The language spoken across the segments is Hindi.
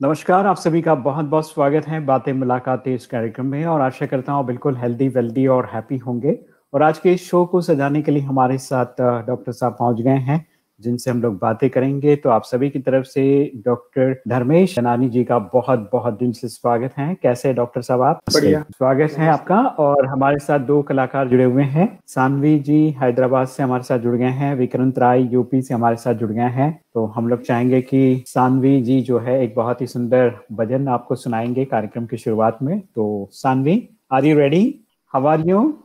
नमस्कार, आप सभी का बहुत बहुत स्वागत है बातें मुलाकातें इस कार्यक्रम में और आशा करता हूँ बिल्कुल हेल्दी वेल्दी और हैप्पी होंगे। और आज के इस शो को सजाने के लिए हमारे साथ डॉक्टर साहब पहुँच गए हैं। जिनसे हम लोग बातें करेंगे तो आप सभी की तरफ़ से डॉक्टर धर्मेश शनानी जी का बहुत बहुत दिन से स्वागत है। कैसे डॉक्टर साहब आप? बढ़िया। स्वागत है आपका। और हमारे साथ दो कलाकार जुड़े हुए हैं। सानवी जी हैदराबाद से हमारे साथ जुड़ गए हैं। विक्रंत राय यूपी से हमारे साथ जुड़ गए हैं। तो हम लोग चाहेंगे कि सानवी जी जो है एक बहुत ही सुंदर भजन आपको सुनाएँगे कार्यक्रम की शुरुआत में। तो Saanvi are you ready how are you.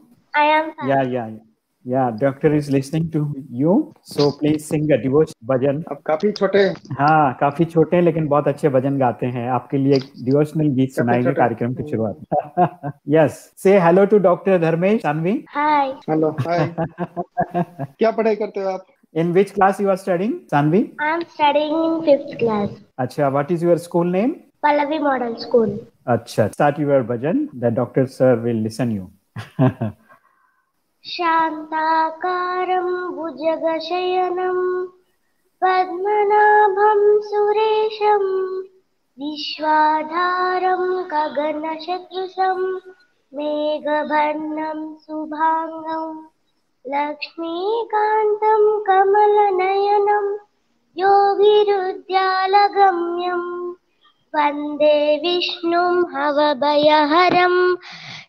Yeah yeah Yeah, doctor is listening to you. So please sing a devotion भजन. अब काफ़ी छोटे हाँ। काफ़ी छोटे हैं लेकिन बहुत अच्छे भजन गाते हैं। आपके लिए एक डिवोशनल गीत सुनाएँगे कार्यक्रम की शुरुआत। यस से hello to doctor Dharmesh Sanvi Hi. Hello hi क्या पढ़ाई करते हो आप? In which class you are studying Sanvi I am studying in fifth class, अच्छा what is your school name Pallavi Model School. अच्छा start your bhajan the doctor sir will listen you शान्ताकारं भुजगशयनं पद्मनाभं सुरेशं विश्वाधारं गगनशत्रुसं मेघवर्णं शुभाङ्गं लक्ष्मीकान्तं कमलनयनं योगिरुद्यालगम्यम् वंदे विष्णुं हवभयहरं,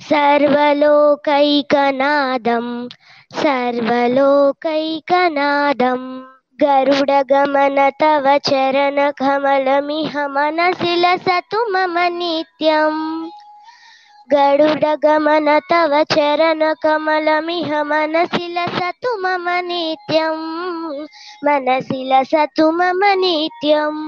सर्वलोकैकनादं सर्वलोकैकनादम् गरुडगमन तव चरणकमलमिह मनसि लसतु मम नित्यम् गरुडगमन तव चरणकमलमिह मनसि लसतु मम नित्यम् मनसि लसतु मम नित्यम्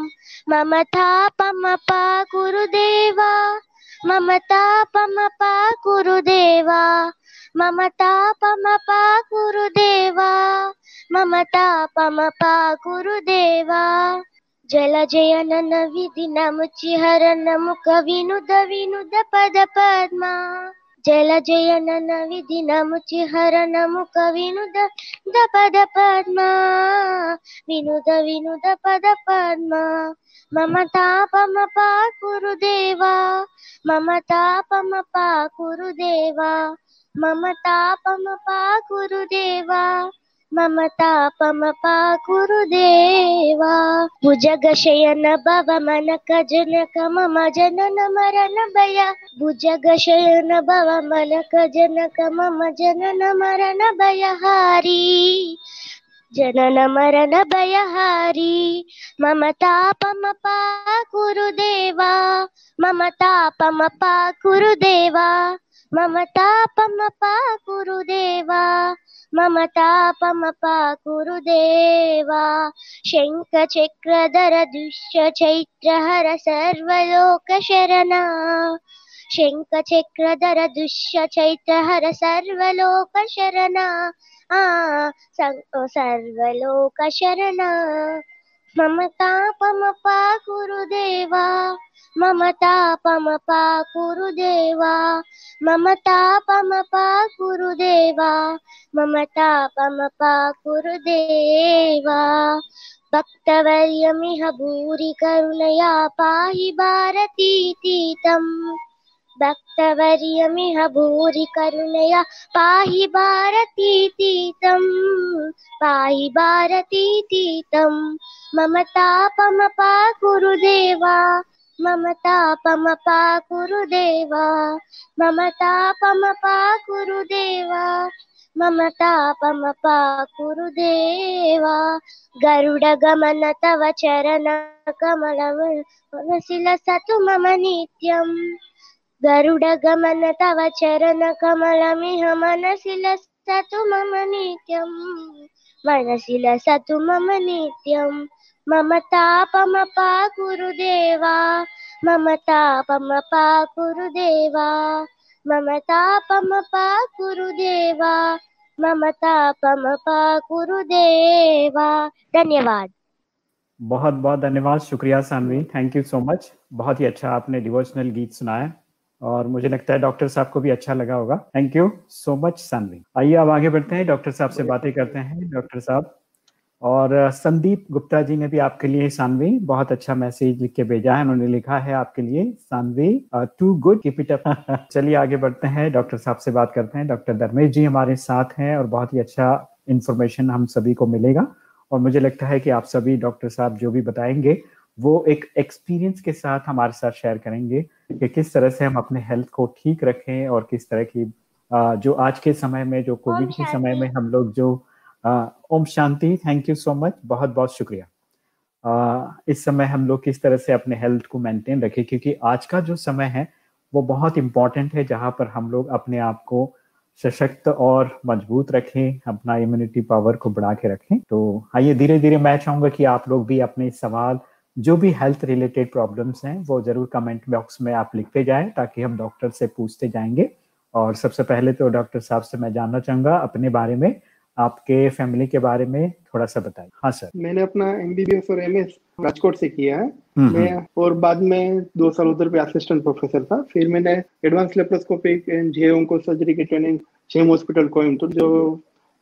मम तापमपा गुरुदेवा, मम तापमपा गुरुदेवा, मम तापमपा गुरुदेवा, मम तापमपा गुरुदेवा। जलजयनन विधिनमुचिहरनमुख विनुद विनुद पद पद्मा। जलजयनन विधिनमुचिहरनमुख विनुद द पद पद्मा। विनुद विनुद पद पद्मा। मम तापमपा गुरुदेवा मम तापमपा गुरुदेवा मम तापमपा गुरुदेवा मम तापमपा गुरुदेवा भुजगशयन भव मनकजनक मम जनन मरण भय। भुजगशयन भव मनकजनक मम जनन मरण भयहारी। जनन मरण भयहारी। मम तापमपा गुरुदेवा। मम तापमपा गुरुदेवा। मम तापमपा गुरुदेवा। मम तापमपा गुरुदेवा। शङ्खचक्रधर दुष्य चैत्रहर सर्वलोकशरणा शङ्खचक्रधर दुष्य चैत्रहर सर्वलोकशरणा आ सर्वलोकशरणा। मम तापमपा गुरुदेवा मम तापमपा गुरुदेवा मम तापमपा गुरुदेवा मम तापमपा गुरुदेवा भक्तवर्यमिह भूरि करुणया पाहि भारतीतीतम्। भक्तवर्यमिह भूरि करुणया। पाहि भारतीतीतम् पाहि भारतीतीतम्। मम तापमपा गुरुदेवा, मम तापमपा गुरुदेवा। मम तापमपा गुरुदेवा, मम तापमपा गुरुदेवा। गरुडगमन तव चरणकमलमनसि लसतु मम नित्यम्। गरुडगमन तव चरणकमलमिह मनसि लसतु मम नित्यम् मनसि लसतु मम नित्यम् मम तापमपा गुरुदेवा। मम तापमपा गुरुदेवा। मम तापमपा गुरुदेवा। मम तापमपा गुरुदेवा। धन्यवाद। बहुत बहुत धन्यवाद शुक्रिया, Saanvi. Thank you so much बहुत ही अच्छा आपने डिवोशनल गीत सुनाया। और मुझे लगता है डॉक्टर साहब को भी अच्छा लगा होगा। Thank you so much Saanvi आइए अब आगे बढ़ते हैं। डॉक्टर साहब से बातें करते हैं। डॉक्टर साहब और संदीप गुप्ता जी ने भी आपके लिए सानवी बहुत अच्छा मैसेज लिख के भेजा है। उन्होंने लिखा है आपके लिए Saanvi too good keep it up चलिए आगे बढ़ते हैं। डॉक्टर साहब से बात करते हैं। डॉक्टर धर्मेश जी हमारे साथ हैं और बहुत ही अच्छा इंफॉर्मेशन हम सभी को मिलेगा। और मुझे लगता है कि आप सभी डॉक्टर साहब जो भी बताएँगे वो एक एक्सपीरियंस के साथ हमारे साथ शेयर करेंगे कि किस तरह से हम अपने हेल्थ को ठीक रखें और किस तरह की जो आज के समय में जो कोविड के समय में हम लोग जो Om Shanti thank you so much बहुत बहुत शुक्रिया। इस समय हम लोग किस तरह से अपने हेल्थ को मेंटेन रखें क्योंकि आज का जो समय है वो बहुत इम्पोर्टेंट है जहाँ पर हम लोग अपने आप को सशक्त और मज़बूत रखें अपना इम्यूनिटी पावर को बढ़ा के रखें। तो आइए धीरे धीरे मैं चाहूँगा कि आप लोग भी अपने सवाल जो भी हेल्थ रिलेटेड प्रॉब्लम्स हैं वो ज़रूर कमेंट बॉक्स में आप लिखते जाएँ ताकि हम डॉक्टर से पूछते जाएँगे। और सबसे पहले तो डॉक्टर साहब से मैं जानना चाहूँगा अपने बारे में आपके फैमिली के बारे में थोड़ा सा बताइए। हाँ सर मैंने अपना एमबीबीएस और एमएस राजकोट से किया है। हम्म, मैं हम्म। और बाद में दो साल उधर पे असिस्टेंट प्रोफेसर था। फिर मैंने एडवांस लेप्रोस्कोपिक एंड को सर्जरी की ट्रेनिंग जेम हॉस्पिटल कोयमतुर जो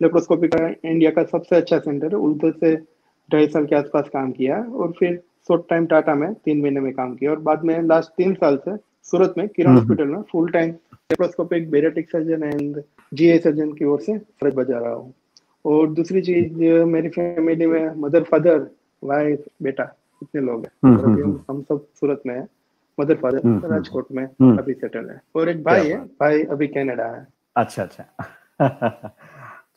लेप्रोस्कोपी का इंडिया का सबसे अच्छा सेंटर है उधर से ढाई साल के आसपास काम किया। और फिर शॉर्ट टाइम टाटा में तीन महीने में काम किया और बाद में लास्ट तीन साल से सूरत में किरण हॉस्पिटल हम्म, में full time laparoscopic bariatric surgeon and GI surgeon की ओर से फ़र्ज़ बजा रहा हूँ। और दूसरी चीज़ मेरी फैमिली में मदर फादर वाइफ बेटा इतने लोग हैं। हम्म, हम, हम्म। हम सब सूरत में है। मदर फादर राजकोट में अभी सेटल है। और एक भाई है भाई अभी कनाडा है। अच्छा अच्छा।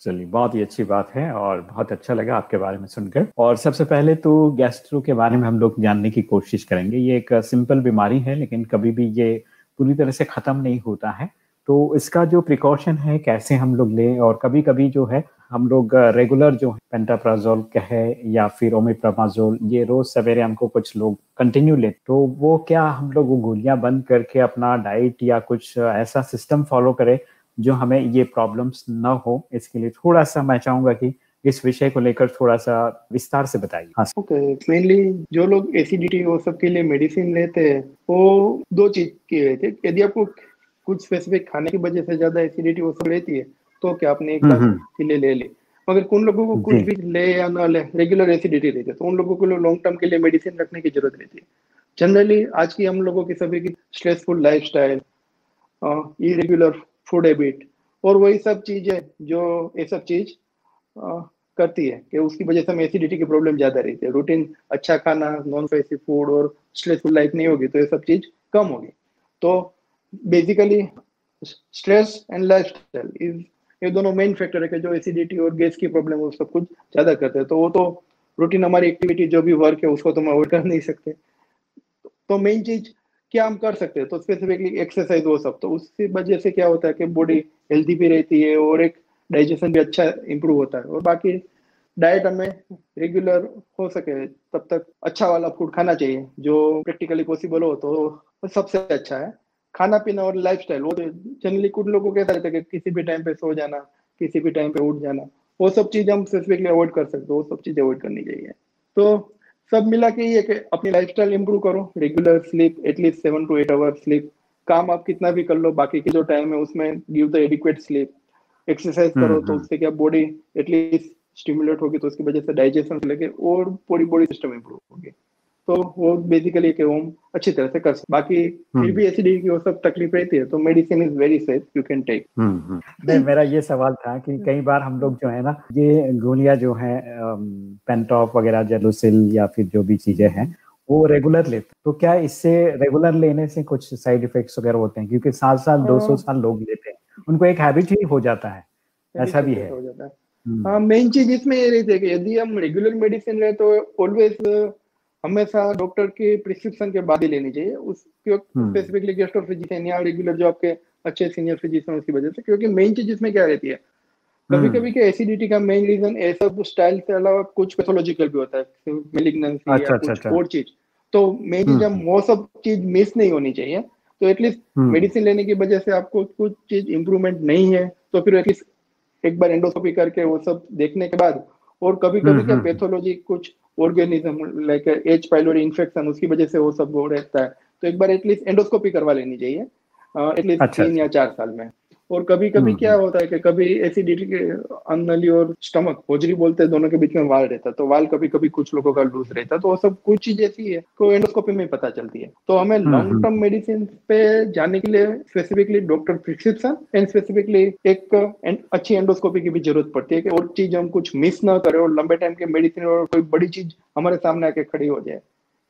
चलिए, बहुत ही अच्छी बात है और बहुत अच्छा लगा आपके बारे में सुनकर। और सबसे पहले तो गैस्ट्रो के बारे में हम लोग जानने की कोशिश करेंगे। ये एक सिंपल बीमारी है, लेकिन कभी भी ये पूरी तरह से खत्म नहीं होता है। तो इसका जो प्रिकॉशन है, कैसे हम लोग लें और कभी कभी जो है, हम लोग रेगुलर जो है, पेंटाप्राजोल कहे या फिर ओमिप्रामाजोल, ये रोज सवेरे हमको कुछ लोग कंटिन्यू ले तो वो क्या हम लोग वो गोलियाँ बंद करके अपना डाइट या कुछ ऐसा सिस्टम फॉलो करें जो हमें ये प्रॉब्लम्स न हो इसके लिए थोड़ा सा मैं चाहूँगा कि इस विषय को लेकर थोड़ा सा विस्तार से बताइए। हाँ ओके मेनली जो लोग एसिडिटी वो सब के लिए मेडिसिन लेते हैं वो दो चीज़ की रहती है यदि आपको कुछ स्पेसिफिक खाने की वजह से ज़्यादा एसिडिटी वो सब रहती है तो क्या आपने एक हम्म, हम्म। के लिए ले ली? मगर उन लोगों को कुछ भी ले या ना ले रेगुलर एसिडिटी रहती है तो उन लोगों को लॉन्ग टर्म के लिए मेडिसिन रखने की ज़रूरत रहती है। जनरली आज की हम लोगों की सभी की stressful lifestyle irregular food habit और वही सब चीज़ जो ये सब चीज़ करती है कि उसकी वजह से हमें एसिडिटी की प्रॉब्लम ज़्यादा रहती है। रूटीन अच्छा खाना नॉन स्पाइसी फ़ूड और स्ट्रेसफुल लाइफ नहीं होगी तो ये सब चीज़ कम होगी। तो basically stress and lifestyle is ये दोनों मेन फैक्टर है कि जो एसिडिटी और गैस की प्रॉब्लम वो सब कुछ ज़्यादा करते हैं। तो वो तो रूटीन हमारी एक्टिविटी जो भी वर्क है, उसको तो हम अवॉइड कर नहीं सकते। तो मेन चीज़ क्या हम कर सकते हैं? तो स्पेसिफिकली एक्सरसाइज वो सब। तो उसकी वजह से क्या होता है कि बॉडी हेल्थी भी रहती है और एक डाइजेशन भी अच्छा इंप्रूव होता है। और बाकी डाइट हमें रेगुलर हो सके, तब तक अच्छा वाला फ़ूड खाना चाहिए, जो प्रैक्टिकली पॉसिबल हो तो सबसे अच्छा है। खाना पीना और लाइफ स्टाइल वो जनरली कुछ लोगों को कहता रहता है कि किसी भी टाइम पे सो जाना, किसी भी टाइम पे उठ जाना, वो सब चीज़ हम स्पेसिफिकली अवॉइड कर सकते हो, वो सब चीज़ें अवॉइड करनी चाहिए। तो सब मिला के ये कि अपनी लाइफ स्टाइल इम्प्रूव करो regular sleep at least seven to eight hour sleep काम आप कितना भी कर लो बाकी के जो टाइम है उसमें give the adequate sleep exercise करो तो हम्म। उससे क्या बॉडी एटलीस्ट स्टिमुलेट होगी तो उसकी वजह से डाइजेशन लेके और पूरी बॉडी सिस्टम इम्प्रूव होगी। तो वो बेसिकली के होम अच्छी तरह से कर सकते बाकी फिर हम्म। भी एसिडिटी की वो सब तकलीफ़ रहती है तो medicine is very safe you can take नहीं मेरा ये सवाल था कि कई बार हम लोग जो है ना ये गोलियाँ जो है पेंटॉप वगैरह जेलोसिल या फिर जो भी चीज़ें हैं वो रेगुलर लेते तो क्या इससे रेगुलर लेने से कुछ साइड इफेक्ट्स वगैरह होते हैं? क्योंकि साल साल दो सौ हाँ। साल लोग लेते हैं। उनको एक हैबिट ही हो जाता है। ऐसा भी है हम्म। हाँ मेन चीज़ इसमें ये रहती है कि यदि हम रेगुलर मेडिसिन ले तो ऑलवेज हमेशा डॉक्टर के प्रिस्क्रिप्शन के बाद ही लेनी चाहिए। उसके स्पेसिफिकली गेस्ट ऑफ़ फिजिशियन या रेगुलर जो आपके अच्छे सीनियर फिजिशियन उसकी वजह से। क्योंकि मेन चीज़ इसमें क्या रहती है? कभी कभी के एसिडिटी का मेन रीजन ऐसा स्टाइल के अलावा कुछ पैथोलॉजिकल भी होता है मेलिग्नेंसी अच्छा, या अच्छा, कुछ अच्छा. और चीज़। तो मेन चीज़ हम वो सब चीज़ मिस नहीं होनी चाहिए तो एटलीस्ट मेडिसिन लेने की वजह से आपको कुछ चीज़ इम्प्रूवमेंट नहीं है तो फिर एटलीस्ट एक बार एंडोस्कोपी करके वो सब देखने के बाद और कभी कभी क्या पैथोलॉजी कुछ organism like H pylori infection उसकी वजह से वो सब वो रहता है। तो एक बार एटलीस्ट एंडोस्कोपी करवा लेनी चाहिए एटलीस्ट अच्छा, तीन या अच्छा। चार साल में। और कभी कभी हम्म, क्या हम्म। होता है कि कभी एसिडिटी के अन्नली और स्टमक होजरी बोलते हैं दोनों के बीच में वाल रहता है। तो वाल कभी कभी कुछ लोगों का लूज रहता है। तो वो सब कुछ चीज़ ऐसी है तो एंडोस्कोपी में पता चलती है। तो हमें लॉन्ग टर्म मेडिसिन पे जाने के लिए specifically doctor prescription and specifically एक अच्छी एंडोस्कोपी की भी ज़रूरत पड़ती है कि और चीज़ हम कुछ मिस ना करें और लंबे टाइम के मेडिसिन और कोई बड़ी चीज़ हमारे सामने आके खड़ी हो जाए।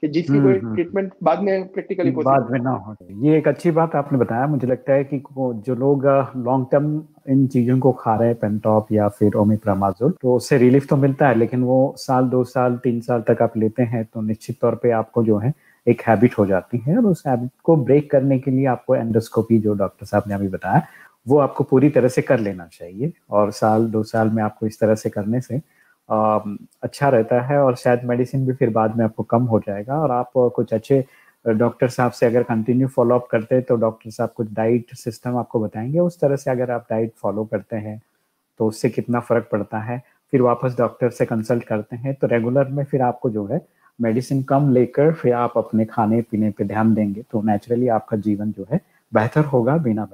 कि जिसकी कोई ट्रीटमेंट हम्म, हम्म। बाद में प्रैक्टिकली बाद में ना हो ये एक अच्छी बात आपने बताया। मुझे लगता है कि जो लोग लॉन्ग टर्म इन चीज़ों को खा रहे हैं पेंटॉप या फिर ओमिप्रामाजोल तो उससे रिलीफ तो मिलता है लेकिन वो साल दो साल तीन साल तक आप लेते हैं तो निश्चित तौर पर आपको जो है एक हैबिट हो जाती है। और उस हैबिट को ब्रेक करने के लिए आपको एंडोस्कोपी जो डॉक्टर साहब ने अभी बताया वो आपको पूरी तरह से कर लेना चाहिए। और साल दो साल में आपको इस तरह से करने से अच्छा रहता है और शायद मेडिसिन भी फिर बाद में आपको कम हो जाएगा। और आप कुछ अच्छे डॉक्टर साहब से अगर कंटिन्यू फॉलोअप करते हैं तो डॉक्टर साहब कुछ डाइट सिस्टम आपको बताएँगे। उस तरह से अगर आप डाइट फॉलो करते हैं तो उससे कितना फ़र्क पड़ता है? फिर वापस डॉक्टर से कंसल्ट करते हैं तो रेगुलर में फिर आपको जो है मेडिसिन कम लेकर फिर आप अपने खाने पीने पे ध्यान देंगे तो नेचुरली आपका जीवन जो है, बेहतर होगा बिना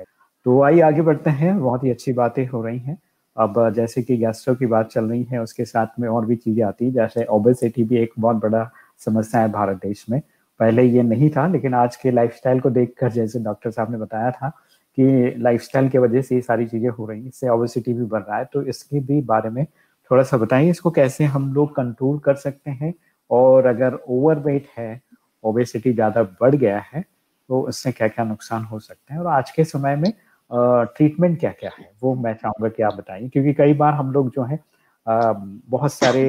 तो आइए आगे बढ़ते हैं। बहुत ही अच्छी बातें हो रही हैं। अब जैसे कि गैस्ट्रो की बात चल रही है, उसके साथ में और भी चीज़ें आती है, जैसे ओबेसिटी भी एक बहुत बड़ा समस्या है भारत देश में। पहले ये नहीं था, लेकिन आज के लाइफस्टाइल को देखकर जैसे डॉक्टर साहब ने बताया था कि लाइफस्टाइल की वजह से ये सारी चीज़ें हो रही इससे ओबेसिटी भी बढ़ रहा है। तो इसके भी बारे में थोड़ा सा बताइए इसको कैसे हम लोग कंट्रोल कर सकते हैं? और अगर ओवरवेट है ओबेसिटी ज़्यादा बढ़ गया है तो इससे क्या क्या नुकसान हो सकते हैं? और आज के समय में ट्रीटमेंट क्या क्या है? वो मैं चाहूँगा कि आप बताइए क्योंकि कई बार हम लोग जो है बहुत सारे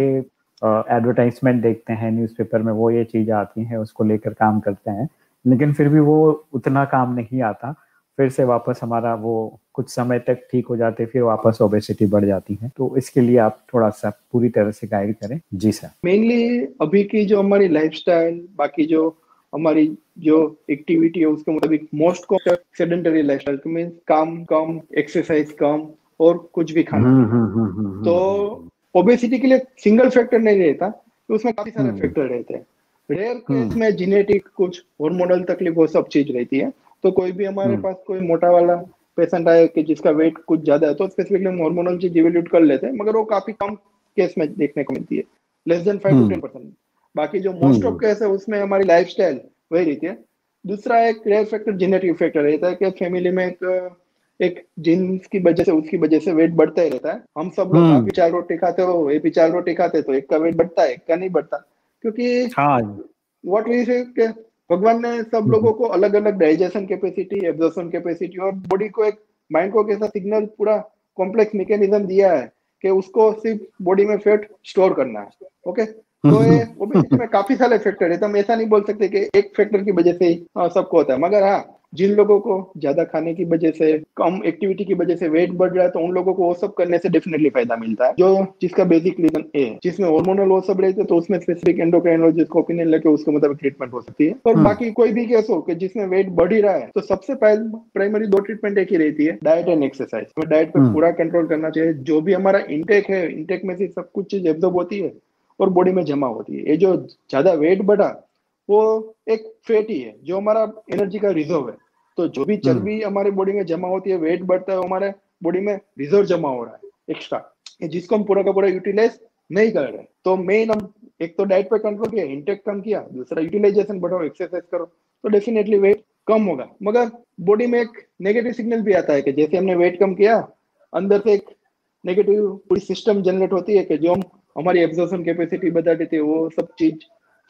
एडवर्टाइजमेंट देखते हैं न्यूज़पेपर में वो ये चीज़ आती हैं, उसको लेकर काम करते हैं, लेकिन फिर भी वो उतना काम नहीं आता। फिर से वापस हमारा वो कुछ समय तक ठीक हो जाते, फिर वापस ओबेसिटी बढ़ जाती है। तो इसके लिए आप थोड़ा सा पूरी तरह से गाइड करें। जी सर मेनली अभी की जो हमारी लाइफस्टाइल बाकी जो हमारी जो एक्टिविटी है उसके मुताबिक मोस्ट सेडेंटरी लाइफस्टाइल मीन काम कम एक्सरसाइज कम और कुछ भी खाना। हम्म, हम्म, हम्म, तो ओबेसिटी के लिए सिंगल फैक्टर नहीं रहता तो उसमें काफ़ी सारे फैक्टर रहते हैं। रेयर केस में जेनेटिक कुछ हार्मोनल तकलीफ़ वो सब चीज़ रहती है। तो कोई भी हमारे पास कोई मोटा वाला पेशेंट आए कि जिसका वेट कुछ ज़्यादा है तो स्पेसिफिकली हम हार्मोनल चीज़ इवेल्यूट कर लेते हैं मगर वो काफ़ी कम केस में देखने को मिलती है। Less than five to ten percent बाकी जो मोस्ट ऑफ़ केस है उसमें हमारी लाइफ स्टाइल वही रहती है। दूसरा एक रेयर फैक्टर जेनेटिक फैक्टर रहता है कि फैमिली में एक एक जीन्स की वजह से उसकी वजह से वेट बढ़ता ही रहता है। हम सब लोग आप चार रोटी खाते हो ये भी चार रोटी खाते तो एक का वेट बढ़ता है एक का नहीं बढ़ता। क्योंकि व्हाट वी से भगवान ने सब हम्म। लोगों को अलग अलग डाइजेशन कैपेसिटी एब्जॉर्प्शन कैपेसिटी और बॉडी को एक माइंड को कैसा सिग्नल पूरा कॉम्प्लेक्स मैकेनिज्म दिया है कि उसको सिर्फ़ बॉडी में फैट स्टोर करना है। ओके तो ये ओबेसिटी में काफ़ी सारे फैक्टर है तो हम ऐसा नहीं बोल सकते कि एक फैक्टर की वजह से ही हाँ, सबको होता है। मगर हाँ जिन लोगों को ज़्यादा खाने की वजह से कम एक्टिविटी की वजह से वेट बढ़ रहा है तो उन लोगों को वो सब करने से डेफिनेटली फ़ायदा मिलता है जो जिसका बेसिक रीजन ए है। जिसमें हार्मोनल वो सब रहते तो उसमें स्पेसिफिक एंडोक्राइनोलॉजिस्ट को ओपिनियन लेके उसके मुताबिक ट्रीटमेंट हो सकती है। और हम्म। बाकी कोई भी केस हो कि जिसमें वेट बढ़ ही रहा है तो सबसे पहले प्राइमरी दो ट्रीटमेंट एक ही रहती है डाइट एंड एक्सरसाइज डाइट पर पूरा कंट्रोल करना चाहिए। जो भी हमारा इंटेक है इंटेक में से सब कुछ चीज़ एब्जॉर्ब होती है और बॉडी में जमा होती है। ये जो ज़्यादा वेट बढ़ा वो एक फैट ही है जो हमारा एनर्जी का रिज़र्व है। तो जो भी चर्बी हम्म। हमारी बॉडी में जमा होती है वेट बढ़ता है हमारे बॉडी में रिज़र्व जमा हो रहा है एक्स्ट्रा जिसको हम पूरा का पूरा यूटिलाइज नहीं कर रहे तो मेन हम एक तो डाइट पे कंट्रोल किया इंटेक कम किया दूसरा यूटिलाइजेशन बढ़ाओ एक्सरसाइज करो तो डेफिनेटली वेट कम होगा। मगर बॉडी में एक नेगेटिव सिग्नल भी आता है कि जैसे हमने वेट कम किया अंदर से एक नेगेटिव पूरी सिस्टम जनरेट होती है कि जो हम हमारी एब्जॉर्सन कैपेसिटी बता देते वो सब चीज़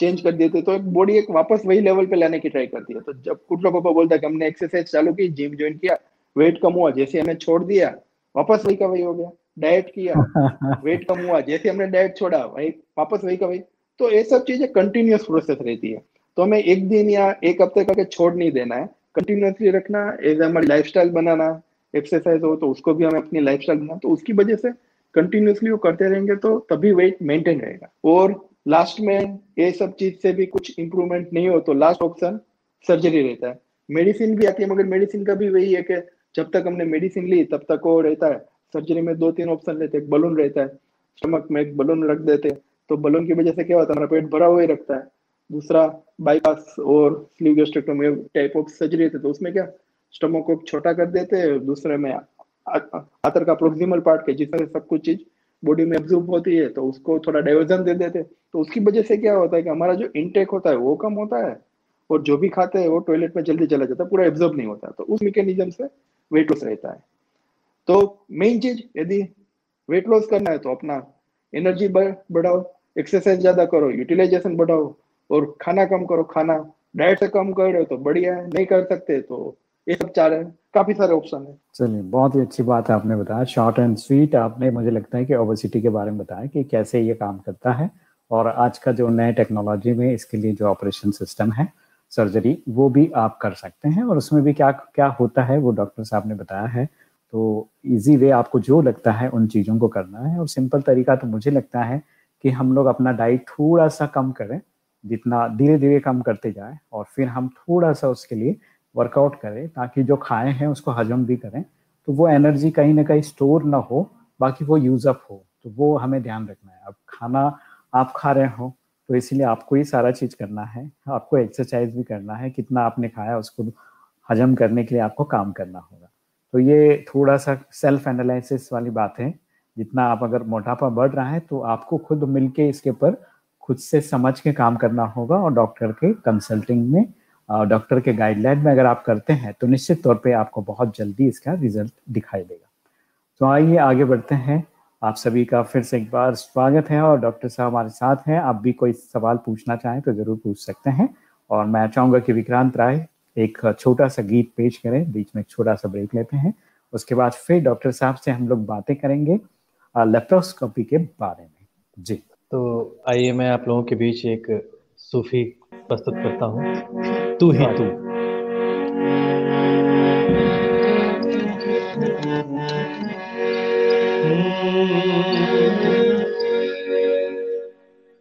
चेंज कर देते तो एक बॉडी एक वापस वही लेवल पे लाने की ट्राई करती है। तो जब कुछ लोगों को बोलता है कि हमने एक्सरसाइज चालू की जिम ज्वाइन किया वेट कम हुआ जैसे हमने छोड़ दिया वापस वही का वही हो गया डाइट किया वेट कम हुआ जैसे हमने डाइट छोड़ा वही वापस वही का वही। तो ये सब चीज़ें कंटिन्यूस प्रोसेस रहती है। तो हमें एक दिन या एक हफ़्ते का छोड़ नहीं देना है कंटिन्यूसली रखना एज हमारी लाइफ बनाना एक्सरसाइज हो तो उसको भी हमें अपनी लाइफ बनाना तो उसकी वजह से कंटिन्यूसली वो करते रहेंगे तो तभी वेट मेंटेन रहेगा। और लास्ट में ये सब चीज़ से भी कुछ इंप्रूवमेंट नहीं हो तो लास्ट ऑप्शन सर्जरी रहता है। मेडिसिन भी आती है, मगर मेडिसिन का भी वही है कि जब तक हमने मेडिसिन ली, तब तक वो रहता है। सर्जरी में दो तीन ऑप्शन रहते हैं बलून रहता है स्टमक में एक बलून रख देते हैं। तो बलून की वजह से क्या होता है, हमारा पेट भरा हुआ ही रखता है। दूसरा बाईपास और sleeve gastrectomy type of surgery रहते तो उसमें क्या स्टमक को छोटा कर देते हैं दूसरे में आतर का प्रोक्सिमल पार्ट के जिसमें सब कुछ चीज़ बॉडी में एब्जॉर्ब होती है तो उसको थोड़ा डाइवर्जन दे देते तो उसकी वजह से क्या होता है कि हमारा जो इनटेक होता है, वो कम होता है और जो भी खाते हैं, वो टॉयलेट में जल्दी चला जाता है, पूरा एब्जॉर्ब नहीं होता तो उस मैकेनिज्म से वेट लॉस रहता है। तो मेन चीज़, यदि वेट लॉस करना है तो अपना एनर्जी बढ़ाओ एक्सरसाइज ज़्यादा करो यूटिलाइजेशन बढ़ाओ और खाना कम करो। खाना डाइट से कम कर रहे हो तो बढ़िया है, नहीं कर सकते तो ये सब हैं। काफ़ी सारे ऑप्शन है। चलिए, बहुत ही अच्छी बात है आपने बताया शॉर्ट एंड स्वीट आपने, मुझे लगता है कि ओबेसिटी के बारे में बताया कि कैसे ये काम करता है। और आज का जो नए टेक्नोलॉजी में इसके लिए जो ऑपरेशन सिस्टम है सर्जरी वो भी आप कर सकते हैं। और उसमें भी क्या क्या होता है, वो डॉक्टर साहब ने बताया है। तो इजी वे आपको जो लगता है, उन चीज़ों को करना है। और सिंपल तरीका तो मुझे लगता है कि हम लोग अपना डाइट थोड़ा सा कम करें, जितना धीरे धीरे कम करते जाए। और फिर हम थोड़ा सा उसके लिए वर्कआउट करें ताकि जो खाए हैं उसको हजम भी करें तो वो एनर्जी कहीं ना कहीं स्टोर ना हो, बाकी वो यूज़ अप हो। तो वो हमें ध्यान रखना है। अब खाना आप खा रहे हो तो इसीलिए आपको ये सारा चीज़ करना है। आपको एक्सरसाइज भी करना है, कितना आपने खाया उसको हजम करने के लिए आपको काम करना होगा। तो ये थोड़ा सा सेल्फ एनालिसिस वाली बात है। जितना आप अगर मोटापा बढ़ रहा है तो आपको खुद मिलके इसके ऊपर खुद से समझ के काम करना होगा और डॉक्टर के कंसल्टिंग में डॉक्टर के गाइडलाइन में अगर आप करते हैं तो निश्चित तौर पे आपको बहुत जल्दी इसका रिज़ल्ट दिखाई देगा। तो आइए आगे बढ़ते हैं। आप सभी का फिर से एक बार स्वागत है और डॉक्टर साहब हमारे साथ हैं। आप भी कोई सवाल पूछना चाहें तो ज़रूर पूछ सकते हैं। और मैं चाहूँगा कि विक्रांत राय एक छोटा सा गीत पेश करें। बीच में एक छोटा सा ब्रेक लेते हैं। उसके बाद फिर डॉक्टर साहब से हम लोग बातें करेंगे लेप्रोस्कोपी के बारे में। जी। तो आइए मैं आप लोगों के बीच एक सूफी प्रस्तुत करता हूँ। तू ही तू।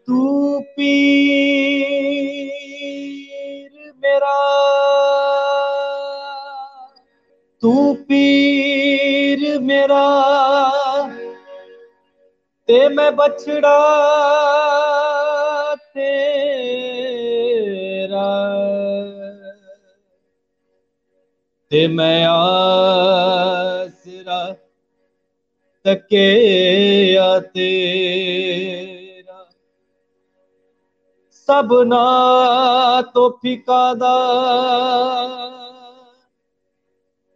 तू पीर मेरा तू पीर मेरा ते मैं बछड़ा ते मैं आसरा तके तेरा सबना तो फिकादा।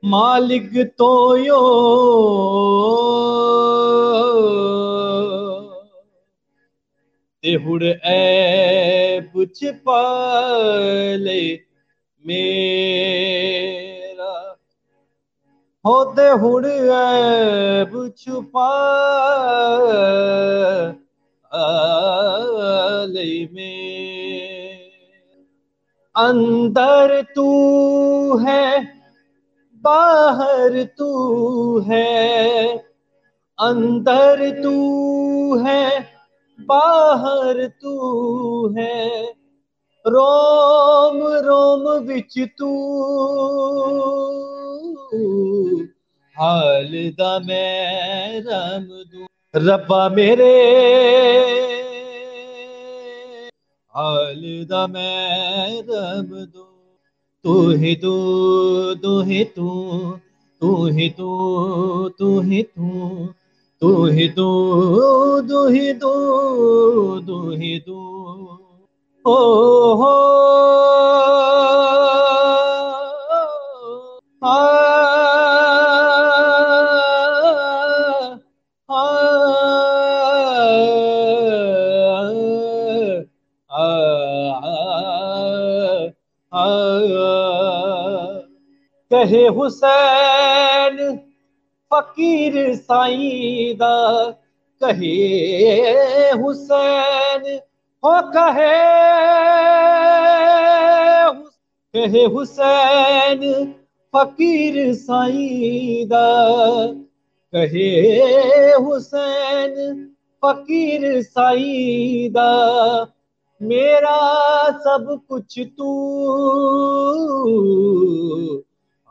मालिक तो यो। हुड़ ऐब छिपाले मेरा। होते हुड़ ऐब छुपा में। अंदर तू है, बाहर तू है। अंदर तू है, बाहर तू है। रोम रोम बिच तू। हाल दा मैं रम दू। रब्बा मेरे। हाल दा मैं रम दू। तू ही तू तू ही तू तू ही तू तू ही तू तू ही तू तू ही तू तू ही तू। ओ हो। आ कहे हुसैन, फकीर साईं दा कहे हुसैन, हो कहे कहे हुसैन, फकीर साईं दा कहे हुसैन, फकीर साईं दा मेरा सब कुछ तू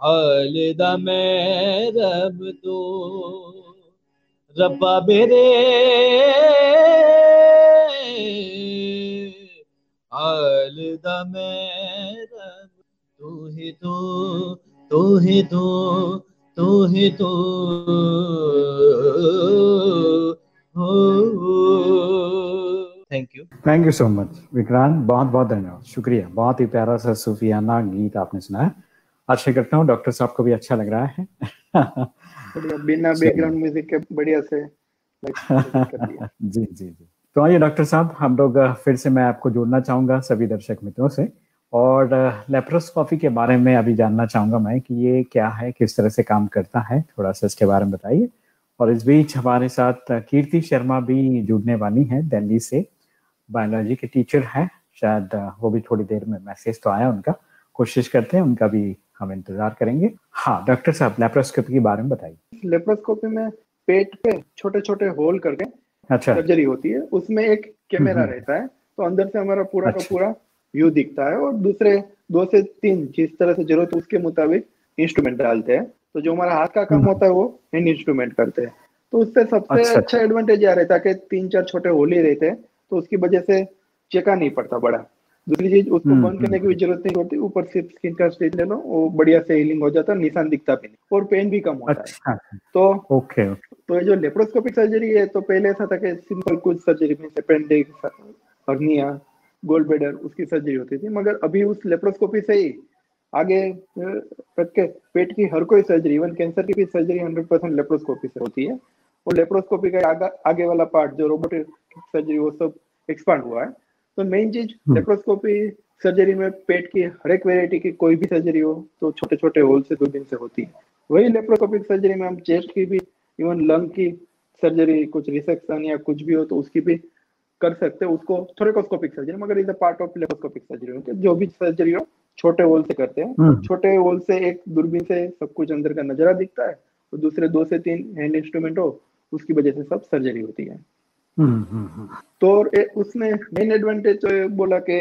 हाल रब दो। रब्बा मेरे हाल रब तू ही तो तू ही तू तू ही तू thank you thank you so much Vikrant बहुत बहुत धन्यवाद। शुक्रिया। बहुत ही प्यारा सा सूफियाना गीत आपने सुनाया आशा करता हूँ। डॉक्टर साहब को भी अच्छा लग रहा है। बिना बैकग्राउंड म्यूज़िक के बढ़िया से जी जी जी। तो आइए डॉक्टर साहब हम लोग फिर से मैं आपको जोड़ना चाहूँगा सभी दर्शक मित्रों से। और लेप्रोस्कोपी के बारे में अभी जानना चाहूँगा मैं कि ये क्या है किस तरह से काम करता है थोड़ा सा इसके बारे में बताइए। और इस बीच हमारे साथ कीर्ति शर्मा भी जुड़ने वाली हैं दिल्ली से। बायोलॉजी के टीचर हैं शायद वो भी थोड़ी देर में मैसेज तो आया उनका। कोशिश करते हैं उनका भी हम इंतज़ार करेंगे। हाँ डॉक्टर साहब लेप्रोस्कोपी के बारे में बताइए। लेप्रोस्कोपी में पेट पे छोटे छोटे होल करके अच्छा। सर्जरी होती है। उसमें एक कैमरा। रहता है तो अंदर से हमारा पूरा अच्छा। का पूरा व्यू दिखता है और दूसरे दो से तीन जिस तरह से ज़रूरत है उसके मुताबिक इंस्ट्रूमेंट डालते हैं। तो जो हमारा हाथ का काम हम्म। होता है वो हैंड इंस्ट्रूमेंट करते हैं। तो उससे सबसे अच्छा अच्छा। एडवांटेज आ रहता है कि तीन चार छोटे होल ही रहते हैं तो उसकी वजह से चेका नहीं पड़ता बड़ा। दूसरी चीज़ उसको हम्म, बंद करने की भी ज़रूरत नहीं होती। ऊपर से स्किन का स्टेज ले लो वो बढ़िया से हीलिंग हो जाता है निशान दिखता भी नहीं। और पेन भी कम होता अच्छा, है तो ओके तो ये जो लेप्रोस्कोपिक सर्जरी है तो पहले ऐसा था कि सिंपल कुछ सर्जरी में अपेंडिक्स हर्निया गोल्ड बेडर उसकी सर्जरी होती थी। मगर अभी उस लेप्रोस्कोपी से ही आगे तक के पेट की हर कोई सर्जरी इवन कैंसर की भी सर्जरी हंड्रेड परसेंट लेप्रोस्कोपी से होती है। और लेप्रोस्कोपी का आगा, आगे वाला पार्ट जो रोबोटिक सर्जरी वो सब एक्सपांड हुआ है। तो मेन चीज़ लेप्रोस्कोपी सर्जरी में पेट की हर एक वेरायटी की कोई भी सर्जरी हो तो छोटे छोटे होल से दो दिन से होती है। वही लेप्रोस्कोपिक सर्जरी में हम चेस्ट की भी इवन लंग की सर्जरी कुछ रिसेक्शन या कुछ भी हो तो उसकी भी कर सकते हैं। उसको थोरेकोस्कोपिक सर्जरी मगर is a part of laparoscopic surgery जो भी सर्जरी हो छोटे होल से करते हैं। हम्म। छोटे होल से एक दूरबीन से सब कुछ अंदर का नजरा दिखता है और दूसरे दो से तीन हैंड इंस्ट्रूमेंट हो उसकी वजह से सब सर्जरी होती है। हम्म, हम्म, तो उसमें मेन एडवांटेज तो बोला के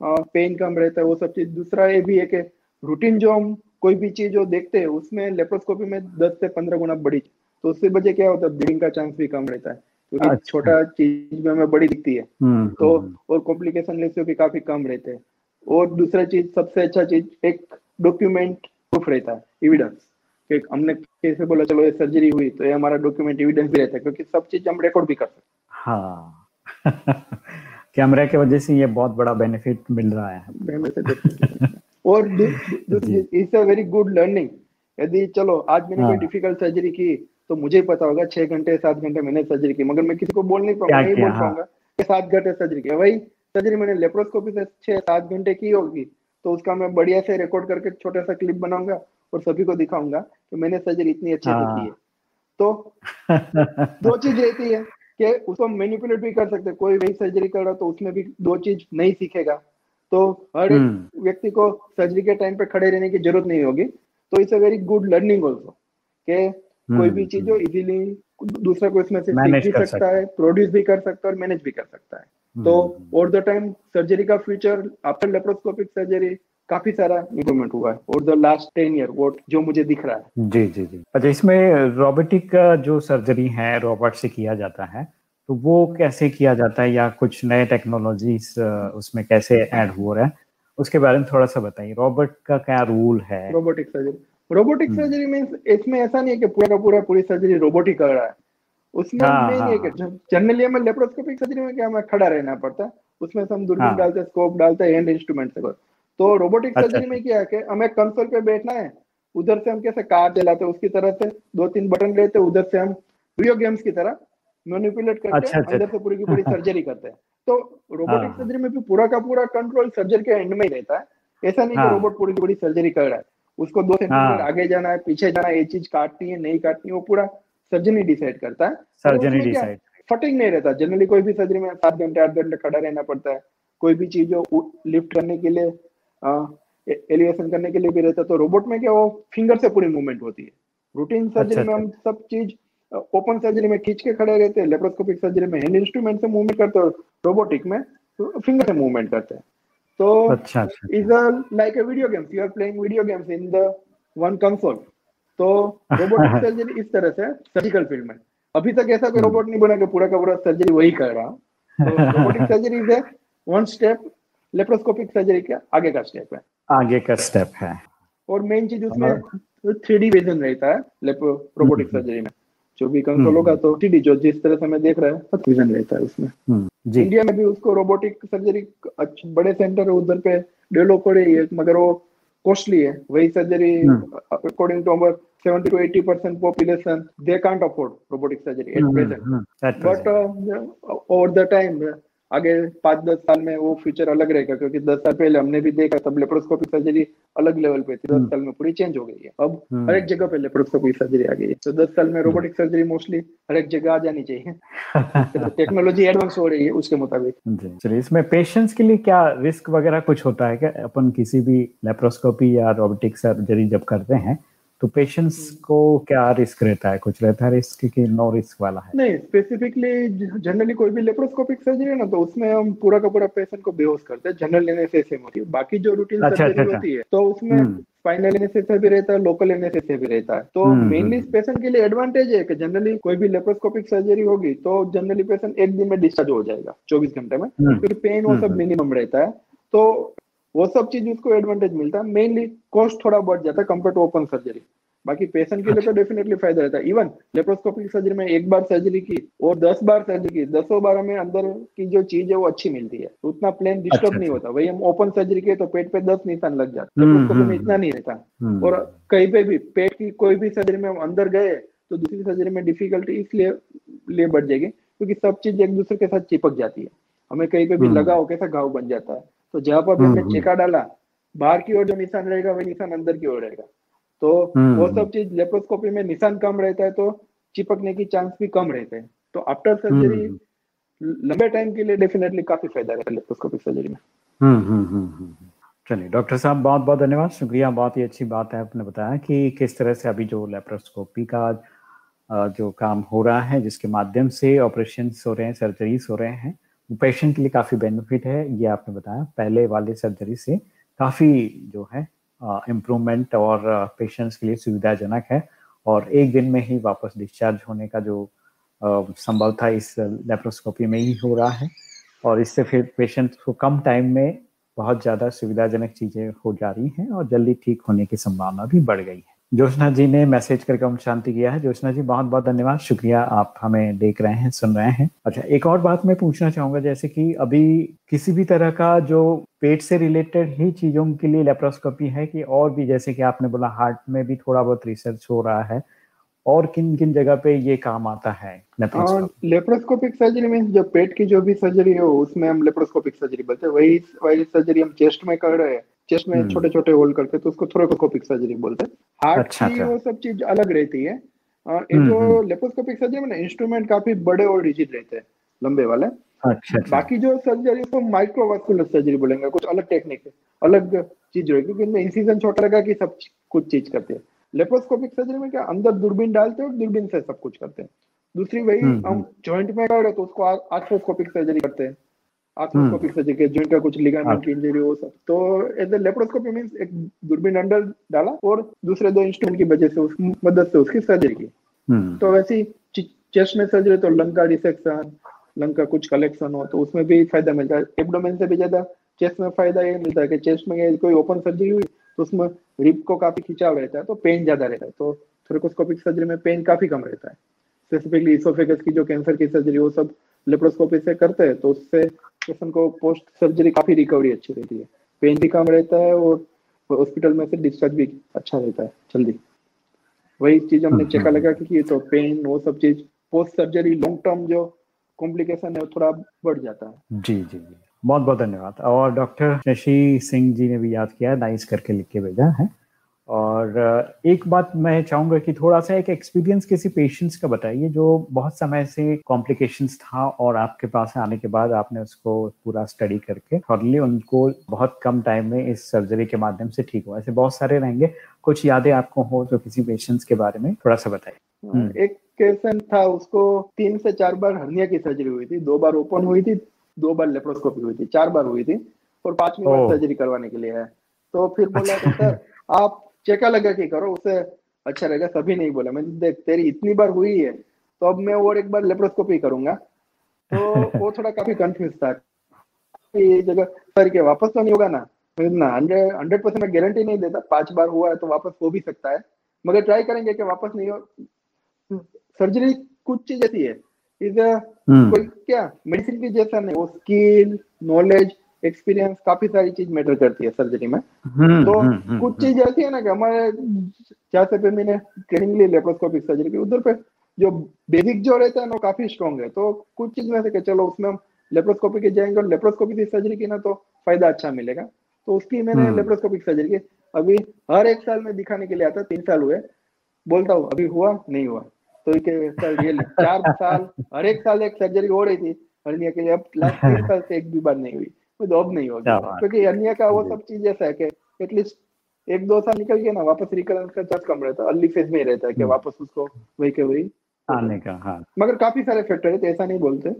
पेन कम रहता है वो सब चीज़। दूसरा ये भी है कि रूटीन जो हम कोई भी चीज़ जो देखते हैं उसमें लेप्रोस्कोपी में दस से पंद्रह गुना बड़ी। तो उससे वजह क्या होता है? ब्लीडिंग का चांस भी कम रहता है क्योंकि अच्छा। छोटा चीज़ में हमें बड़ी दिखती है। तो और कॉम्प्लिकेशन लेते भी काफ़ी कम रहते हैं। और दूसरा चीज़ सबसे अच्छा चीज़ एक डॉक्यूमेंट प्रूफ रहता है एविडेंस कि हमने कैसे बोला चलो ये सर्जरी हुई तो ये हमारा डॉक्यूमेंट एविडेंस भी रहता है क्योंकि सब चीज़ हम रिकॉर्ड भी कर सकते हाँ। कैमरा की वजह से ये बहुत बड़ा बेनिफिट मिल रहा है। और it's a very good learning यदि चलो आज मैंने हाँ. कोई डिफ़िकल्ट सर्जरी की तो मुझे पता होगा छह घंटे सात घंटे मैंने सर्जरी की मगर मैं किसी को बोल नहीं पाऊँगा नहीं बोल हाँ। पाऊँगा सात घंटे सर्जरी की। वही सर्जरी मैंने लेप्रोस्कोपी से छह सात घंटे की होगी तो उसका मैं बढ़िया से रिकॉर्ड करके छोटा सा क्लिप बनाऊँगा और सभी को दिखाऊँगा कि मैंने सर्जरी इतनी अच्छी से की है। तो दो चीज़ रहती है। कि उसको मैनिपुलेट भी कर सकते कोई वही सर्जरी कर रहा तो उसमें भी दो चीज़ नहीं सीखेगा। तो हर एक हम्म। व्यक्ति को सर्जरी के टाइम पे खड़े रहने की ज़रूरत नहीं होगी। तो it's a very good learning also के कोई भी चीज़ हो इजीली दूसरा को इसमें से सीख भी सकता है प्रोड्यूस भी कर सकता है और मैनेज भी कर सकता है। तो ओवर द टाइम सर्जरी का फ्यूचर आफ्टर लेप्रोस्कोपिक सर्जरी काफ़ी सारा इम्प्रूवमेंट हुआ है। और द लास्ट टेन ईयर वो जो मुझे दिख रहा है। जी जी जी। अच्छा इसमें रोबोटिक का जो सर्जरी है रोबोट से किया जाता है तो वो कैसे किया जाता है या कुछ नए टेक्नोलॉजीज़ उसमें कैसे ऐड हो रहा है उसके बारे में थोड़ा सा बताइए। रोबोट का क्या रूल है? रोबोटिक सर्जरी रोबोटिक सर्जरी में इसमें ऐसा नहीं है कि पूरा का पूरा पूरी सर्जरी रोबोट ही कर रहा है। उसमें हाँ, हाँ, ये कि जनरली हमें लेप्रोस्कोपिक सर्जरी में क्या हमें खड़ा रहना पड़ता है। उसमें हम दूरबीन हाँ, डालते हैं स्कोप डालते हैं हैंड इंस्ट्रूमेंट से तो रोबोटिक अच्छा, सर्जरी में अच्छा। क्या है कि हमें कंसोल पे बैठना है उधर से हम कैसे कार चलाते हैं उसकी तरह से दो तीन बटन लेते हैं उधर से हम वीडियो गेम्स की तरह मैनिपुलेट करके अच्छा, अच्छा, अंदर से पूरी की पूरी सर्जरी करते हैं तो रोबोटिक सर्जरी हाँ। में भी पूरा का पूरा कंट्रोल सर्जरी के एंड में ही रहता है ऐसा नहीं कि रोबोट हाँ। पूरी की पूरी सर्जरी कर रहा है उसको दो सेंटीमीटर हाँ। आगे जाना है पीछे जाना है ये चीज़ काटनी है नहीं काटनी वो पूरा सर्जन ही डिसाइड करता है सर्जन ही डिसाइड फटिंग नहीं रहता जनरली कोई भी सर्जरी में सात घंटे आठ घंटे खड़ा रहना पड़ता है कोई भी चीज़ जो लिफ्ट करने के लिए एलिवेशन करने के लिए भी रहता है तो रोबोट में क्या वो फिंगर से पूरी मूवमेंट होती है। रूटीन सर्जरी अच्छा, में हम अच्छा। सब चीज़ ओपन सर्जरी में खींच के खड़े रहते हैं लेप्रोस्कोपिक सर्जरी में हैंड इंस्ट्रूमेंट से मूवमेंट करते हैं रोबोटिक में फिंगर से मूवमेंट करते हैं। तो is like a video games you are playing video games in the one console तो रोबोटिक सर्जरी इस तरह से सर्जिकल फ़ील्ड में। अभी तक ऐसा कोई रोबोट नहीं बना कि पूरा का पूरा सर्जरी वही कर रहा। तो robotic surgery is one step laparoscopic surgery के आगे का स्टेप है। आगे का स्टेप है। और मेन चीज़ उसमें थ्री डी विजन रहता है रोबोटिक सर्जरी में। जो भी कंसोल होगा तो थ्री जो जिस तरह से मैं देख रहा है विजन रहता है उसमें। जी। इंडिया में भी उसको रोबोटिक सर्जरी बड़े सेंटर उधर पे डेवलप हो रही है मगर वो कॉस्टली है। वही surgery according to our 70 to 80 percent population they can't afford robotic surgery at mm-hmm. present but uh, over the time आगे पाँच दस साल में वो फ्यूचर अलग रहेगा क्योंकि दस साल पहले हमने भी देखा तब लेप्रोस्कोपिक सर्जरी अलग लेवल पे थी। दस साल में पूरी चेंज हो गई है। अब हर एक जगह पे लेप्रोस्कोपिक सर्जरी आ गई है। तो दस साल में रोबोटिक सर्जरी मोस्टली हर एक जगह आ जानी चाहिए। टेक्नोलॉजी एडवांस हो रही है उसके मुताबिक। चलिए इसमें पेशेंट्स के लिए क्या रिस्क वगैरह कुछ होता है क्या? अपन किसी भी लेप्रोस्कोपी या रोबोटिक सर्जरी जब करते हैं तो पेशेंट्स हम्म। को क्या रिस्क रहता है? कुछ रहता है रिस्क की नो रिस्क वाला है? नहीं स्पेसिफिकली जनरली कोई भी लेप्रोस्कोपिक सर्जरी है ना तो उसमें हम पूरा का पूरा पेशेंट को बेहोश करते हैं जनरल एनेस्थेसिया होती है। बाकी जो रूटीन अच्छा, सर्जरी अच्छा, अच्छा, होती है तो उसमें स्पाइनल एनेस्थेसिया भी रहता है लोकल एनेस्थेसिया भी रहता है। तो मेनली हम्म, पेशेंट हम्म, के लिए एडवांटेज है कि जनरली कोई भी लेप्रोस्कोपिक सर्जरी होगी तो जनरली पेशेंट एक दिन में डिस्चार्ज हो जाएगा चौबीस घंटे में। फिर पेन वो सब मिनिमम रहता है। तो वो सब चीज़ उसको एडवांटेज मिलता है। मेनली कॉस्ट थोड़ा बढ़ जाता है कंपेयर टू ओपन सर्जरी बाकी पेशेंट के लिए तो डेफिनेटली अच्छा। फ़ायदा रहता है। इवन लेप्रोस्कोपिक सर्जरी में एक बार सर्जरी की और दस बार सर्जरी की दसों बार हमें अंदर की जो चीज़ है वो अच्छी मिलती है। तो उतना प्लेन डिस्टर्ब अच्छा, नहीं अच्छा। होता। वही हम ओपन सर्जरी के तो पेट पे दस निशान लग जाते लेप्रोस्कोपी में हम्म, इतना नहीं रहता। हम्म। और कहीं पे भी पेट की कोई भी सर्जरी में हम अंदर गए तो दूसरी सर्जरी में डिफिकल्टी इसलिए लिए बढ़ जाएगी क्योंकि सब चीज़ एक दूसरे के साथ चिपक जाती है। हमें कहीं पे भी हम्म। लगा हो कैसा घाव बन जाता है। तो जहाँ पर भी हमने चेका डाला बाहर की ओर जो निशान रहेगा वही निशान अंदर की ओर रहेगा। तो वो सब हम्म। चीज़ लेप्रोस्कोपी में निशान कम रहता है तो चिपकने की चांस भी कम रहते हैं। तो आफ्टर सर्जरी लंबे टाइम के लिए डेफिनेटली काफ़ी फ़ायदा रहता है लेप्रोस्कोपिक सर्जरी में। हम्म, हम्म, चलिए डॉक्टर साहब बहुत बहुत धन्यवाद। शुक्रिया बहुत ही अच्छी बात है आपने बताया कि किस तरह से अभी जो लेप्रोस्कोपी का जो काम हो रहा है जिसके माध्यम से ऑपरेशन हो रहे हैं सर्जरीज हो रहे हैं पेशेंट के लिए काफ़ी बेनिफिट है, ये आपने बताया। पहले वाले सर्जरी से काफ़ी जो है इम्प्रूवमेंट और पेशेंट्स के लिए सुविधाजनक है और एक दिन में ही वापस डिस्चार्ज होने का जो संभव था इस लेप्रोस्कोपी में ही हो रहा है और इससे फिर पेशेंट को कम टाइम में बहुत ज़्यादा सुविधाजनक चीज़ें हो जा रही हैं और जल्दी ठीक होने की संभावना भी बढ़ गई है। जोशना जी ने मैसेज करके हम शांति किया है। जोशना जी, बहुत बहुत धन्यवाद। शुक्रिया आप हमें देख रहे हैं, सुन रहे हैं। अच्छा एक और बात मैं पूछना चाहूँगा, जैसे कि अभी किसी भी तरह का जो पेट से रिलेटेड ही चीज़ों के लिए लेप्रोस्कोपी है कि और भी, जैसे कि आपने बोला हार्ट में भी थोड़ा बहुत रिसर्च हो रहा है, और किन किन जगह पे ये काम आता है लेप्रोस्कोपिक सर्जरी में जो पेट की जो भी सर्जरी हो, उसमें हम लेप्रोस्कोपिक सर्जरी बोलते हैं। वही सर्जरी हम चेस्ट में कर रहे हैं। चेस्ट में छोटे छोटे होल्ड करके तो उसको थोरेकोस्कोपिक सर्जरी बोलते हैं। हार्ट अच्छा, की अच्छा। वो सब चीज़ अलग रहती है और ये हम्म, जो लेप्रोस्कोपिक सर्जरी में इंस्ट्रूमेंट काफ़ी बड़े और रिजिड रहते हैं लंबे वाले। अच्छा, अच्छा। बाकी जो सर्जरी उसको माइक्रोवास्कुलर सर्जरी बोलेंगे कुछ अलग टेक्निक है अलग चीज़ रहेगी क्योंकि इनमें इंसिजन छोटा लगा कि सब कुछ चीज़ करते हैं। लेप्रोस्कोपिक सर्जरी में क्या अंदर दूरबीन डालते हैं और दूरबीन से सब कुछ करते हैं। दूसरी वही हम्म, हम जॉइंट हम्म। में कर तो उसको आर्थ्रोस्कोपिक सर्जरी करते हैं। आर्थ्रोस्कोपिक सर्जरी के जॉइंट का कुछ लिगामेंट की इंजरी हो सब। तो एज ए लेप्रोस्कोपी मींस एक दूरबीन अंदर डाला और दूसरे दो इंस्ट्रूमेंट की वजह से उसकी मदद से उसकी सर्जरी की। हम्म। तो वैसी चेस्ट में सर्जरी तो लंग का डिसेक्शन लंग का कुछ कलेक्शन हो तो उसमें भी फ़ायदा मिलता है। एब्डोमेन से भी ज़्यादा चेस्ट में फ़ायदा ये मिलता है कि चेस्ट में कोई ओपन सर्जरी हुई तो उसमें रिप को काफ़ी खिंचाव रहता है तो पेन ज़्यादा रहता है तो थोरेकोस्कोपिक सर्जरी में पेन काफ़ी कम रहता है। स्पेसिफिकली इसोफेगस की जो कैंसर की सर्जरी वो सब लेप्रोस्कोपी से करते हैं तो उससे पेशेंट को पोस्ट सर्जरी काफ़ी रिकवरी अच्छी रहती है। पेन भी कम रहता है और हॉस्पिटल में से डिस्चार्ज भी अच्छा रहता है जल्दी। वही चीज़ हमने चेका हम्म, लगा की तो पेन वो सब चीज़ पोस्ट सर्जरी लॉन्ग टर्म जो कॉम्प्लिकेशन है वो थोड़ा बढ़ जाता है। जी जी जी। बहुत बहुत धन्यवाद। और डॉक्टर शशि सिंह जी ने भी याद किया नाइस करके लिख के भेजा है। और एक बात मैं चाहूँगा कि थोड़ा सा एक एक्सपीरियंस किसी पेशेंट्स का बताइए जो बहुत समय से कॉम्प्लिकेशंस था और आपके पास आने के बाद आपने उसको पूरा स्टडी करके थॉरली उनको बहुत कम टाइम में इस सर्जरी के माध्यम से ठीक हुआ। ऐसे बहुत सारे रहेंगे। कुछ यादें आपको हो जो किसी पेशेंट्स के बारे में थोड़ा सा बताइए। हम्म। एक पेशेंट था उसको तीन से चार बार हर्निया की सर्जरी हुई थी। दो बार ओपन हुई थी दो बार लेप्रोस्कोपी हुई थी चार बार हुई थी और पांचवी बार सर्जरी करवाने के लिए है। तो फिर बोला अच्छा। सर आप चेका लगा के करो उससे अच्छा रहेगा सभी नहीं बोला। मैं देख तेरी इतनी बार हुई है तो अब मैं और एक बार लेप्रोस्कोपी करूँगा। तो वो थोड़ा काफ़ी कंफ्यूज था ये जगह सर के वापस तो नहीं होगा ना? ना हंड्रेड हंड्रेड परसेंट मैं गारंटी नहीं देता पाँच बार हुआ है तो वापस हो भी सकता है मगर ट्राई करेंगे कि वापस नहीं हो सर्जरी कुछ चीज़ ऐसी है इज़ हम्म। कोई क्या? मेडिसिन भी जैसा नहीं वो स्किल नॉलेज एक्सपीरियंस काफ़ी सारी चीज़ मैटर करती है सर्जरी में। हम्म, तो हम्म, कुछ चीज़ ऐसी है ना कि हमारे जहाँ से पे मैंने ट्रेनिंग ली लेप्रोस्कोपिक सर्जरी की उधर पे जो बेसिक जो रहता है ना काफ़ी स्ट्रॉन्ग है। तो कुछ चीज़ में से चलो उसमें हम लेप्रोस्कोपी के जाएँगे और लेप्रोस्कोपी की सर्जरी की ना तो फ़ायदा अच्छा मिलेगा। तो उसकी मैंने लेप्रोस्कोपिक सर्जरी की। अभी हर एक साल में दिखाने के लिए आता तीन साल हुए। बोलता हूँ अभी हुआ नहीं हुआ। तो के चार साल हर एक साल एक सर्जरी हो रही थी। हर्निया के लिए अब लास्ट तीन साल से एक भी बार नहीं हुई। तो अब नहीं होगी। क्योंकि अन्य का वो सब चीज़ ऐसा है कि एटलीस्ट एक दो साल निकल के ना वापस रिकरेंस का चांस कम रहता है अर्ली फ़ेज़ में ही रहता है कि हम्म। वापस उसको वही के वही आने का हाँ। मगर काफ़ी सारे फैक्टर है ऐसा नहीं बोलते।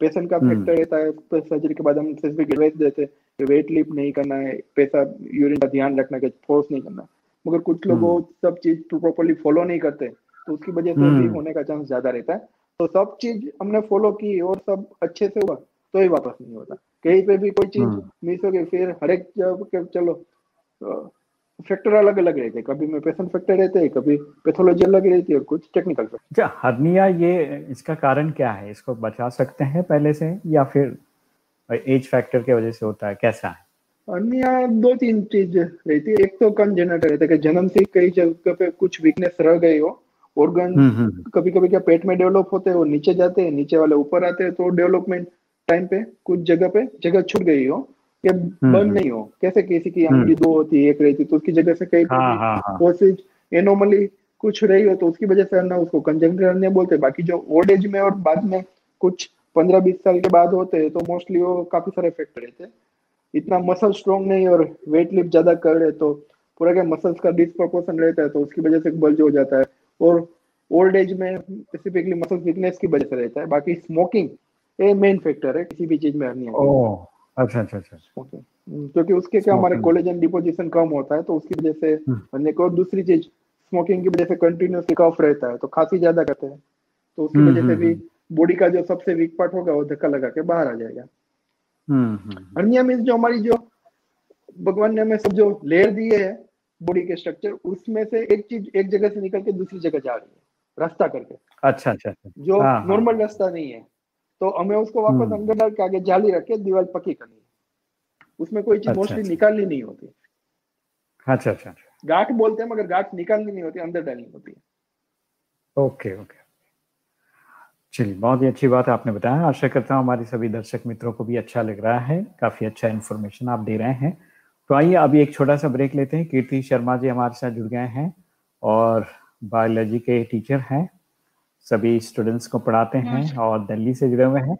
पेशेंट का फैक्टर हम्म। रहता है तो सर्जरी के बाद हम स्पेसिफिक एडवाइस देते वेट लिफ्ट नहीं करना है पैसा यूरिन का ध्यान रखना है फोर्स नहीं करना मगर कुछ लोग वो हम्म। सब चीज़ प्रॉपरली फॉलो नहीं करते तो उसकी वजह से भी होने का चांस ज़्यादा रहता है। तो सब चीज़ हमने फॉलो की और सब अच्छे से हुआ तो ही वापस नहीं होता। कहीं पे भी कोई चीज़ मिस हो गई फिर हर एक चलो फैक्टर अलग अलग रहते कभी में पेशेंट फैक्टर रहते हैं कभी पैथोलॉजी अलग रहती है और कुछ टेक्निकल फैक्टर अच्छा हर्निया ये इसका कारण क्या है? इसको बचा सकते हैं पहले से या फिर एज फैक्टर की वजह से होता है? कैसा है? हर्निया दो तीन चीज़ रहती है। एक तो कंजेनेटर रहता है कि जन्म से कई जगह पे कुछ वीकनेस रह गई हो ऑर्गन कभी कभी क्या पेट में डेवलप होते हैं वो नीचे जाते हैं नीचे वाले ऊपर आते हैं तो डेवलपमेंट टाइम पे कुछ जगह पे जगह छूट गई हो या हम्म, बंद हम्म। नहीं हो कैसे किसी की आंगली हम्म। दो होती है एक रहती तो उसकी जगह से कहीं हाँ, हाँ, हाँ. वो चीज़ एनोमली कुछ रही हो तो उसकी वजह से ना उसको कंजंक्टिव बोलते हैं बाकी जो ओल्ड एज में और बाद में कुछ पंद्रह बीस साल के बाद होते हैं तो मोस्टली वो काफ़ी सारे इफ़ेक्ट रहते हैं इतना मसल स्ट्रॉन्ग नहीं और वेट लिफ्ट ज़्यादा कर रहे तो पूरा क्या मसल्स का डिसप्रोपोर्शन रहता है तो उसकी वजह से बल्ज हो जाता है और ओल्ड एज में स्पेसिफिकली मसल वीकनेस की वजह से रहता है बाकी स्मोकिंग ये मेन फैक्टर है किसी भी चीज़ में हर्निया अच्छा अच्छा अच्छा। हम्म, क्योंकि उसके क्या हमारे कोलेजन डिपोजिशन कम होता है तो उसकी वजह से हम्म। एक और दूसरी चीज़ स्मोकिंग की वजह से कंटिन्यूसली कफ रहता है तो खांसी ज़्यादा करते हैं। तो उसकी हम्म, वजह से भी बॉडी का जो सबसे वीक पार्ट होगा वो धक्का लगा के बाहर आ जाएगा। हर्निया मीन्स जो हमारी जो भगवान ने हमें सब जो लेयर दिए है बॉडी के स्ट्रक्चर उसमें से एक चीज़ एक जगह से निकल के दूसरी जगह जा रही है रास्ता करके। अच्छा अच्छा, अच्छा। जो नॉर्मल हाँ, हाँ। रास्ता नहीं है। तो हमें उसको वापस हम्म। अंदर डाल के आगे जाली रख के दीवार पक्की करनी है। उसमें कोई चीज़ मोस्टली अच्छा, अच्छा। निकालनी नहीं होती। अच्छा, अच्छा अच्छा। गांठ बोलते हैं मगर गांठ निकालनी नहीं होती अंदर डालनी होती है। Okay okay. चलिए बहुत ही अच्छी बात आपने बताया। आशा करता हूँ हमारे सभी दर्शक मित्रों को भी अच्छा लग रहा है काफ़ी अच्छा इन्फॉर्मेशन आप दे रहे हैं। तो आइए अभी एक छोटा सा ब्रेक लेते हैं। कीर्ति शर्मा जी हमारे साथ जुड़ गए हैं और बायोलॉजी के टीचर हैं। सभी स्टूडेंट्स को पढ़ाते हैं और दिल्ली से जुड़े हुए हैं।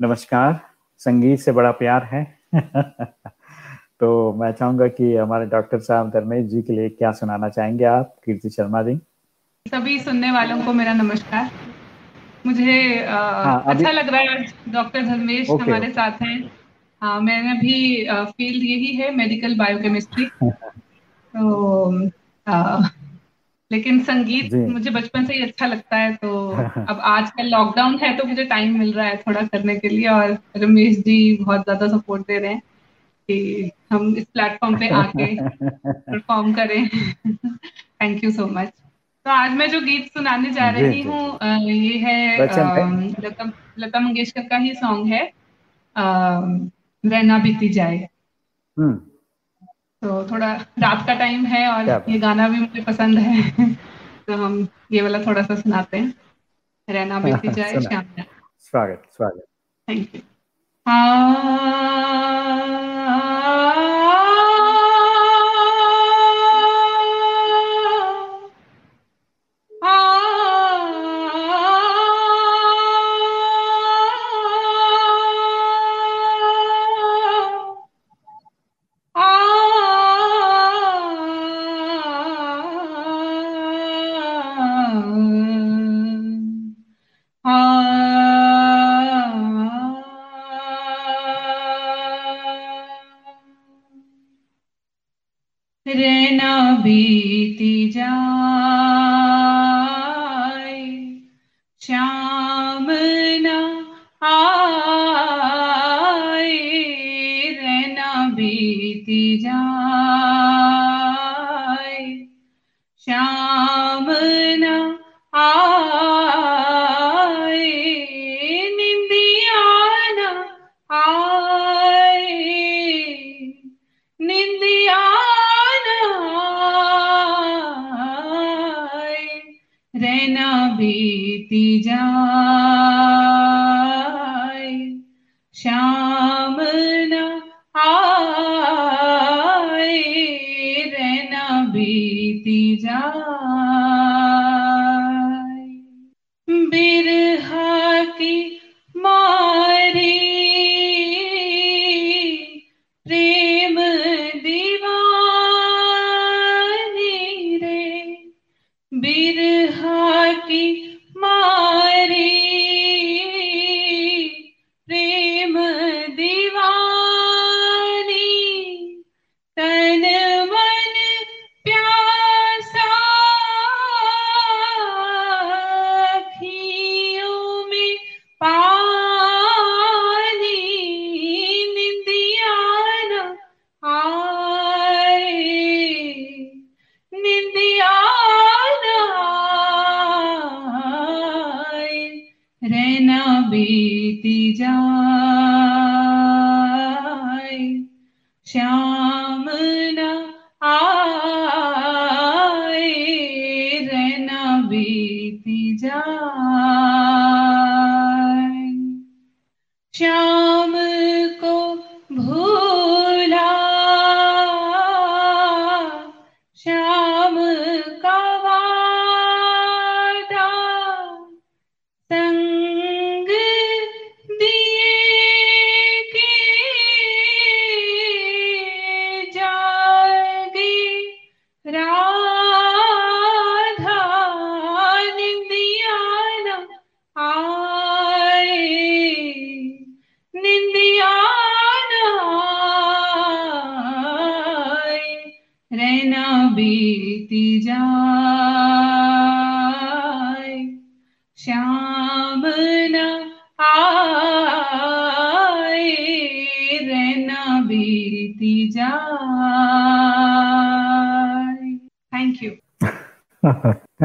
नमस्कार संगीत से बड़ा प्यार है। तो मैं चाहूँगा कि हमारे डॉक्टर साहब धर्मेश जी के लिए क्या सुनाना चाहेंगे आप? कीर्ति शर्मा जी। सभी सुनने वालों को मेरा नमस्कार। मुझे आ, हाँ, अच्छा लग रहा है डॉक्टर धर्मेश हमारे साथ हैं। हाँ मैंने भी फ़ील्ड यही है मेडिकल बायोकेमिस्ट्री। तो आ, लेकिन संगीत मुझे बचपन से ही अच्छा लगता है तो अब आज आजकल लॉकडाउन है तो मुझे टाइम मिल रहा है थोड़ा करने के लिए और रमेश जी बहुत ज़्यादा सपोर्ट दे रहे हैं कि हम इस प्लेटफॉर्म पे आके परफॉर्म करें। थैंक यू सो मच तो आज मैं जो गीत सुनाने जा रही हूँ ये है लता लता मंगेशकर का ही सॉन्ग है रहना बीती जाए। हम्म। तो थोड़ा रात का टाइम है और ये गाना भी मुझे पसंद है। तो हम ये वाला थोड़ा सा सुनाते हैं। रहना बीती जाए श्याम स्वागत स्वागत। थैंक यू हाँ।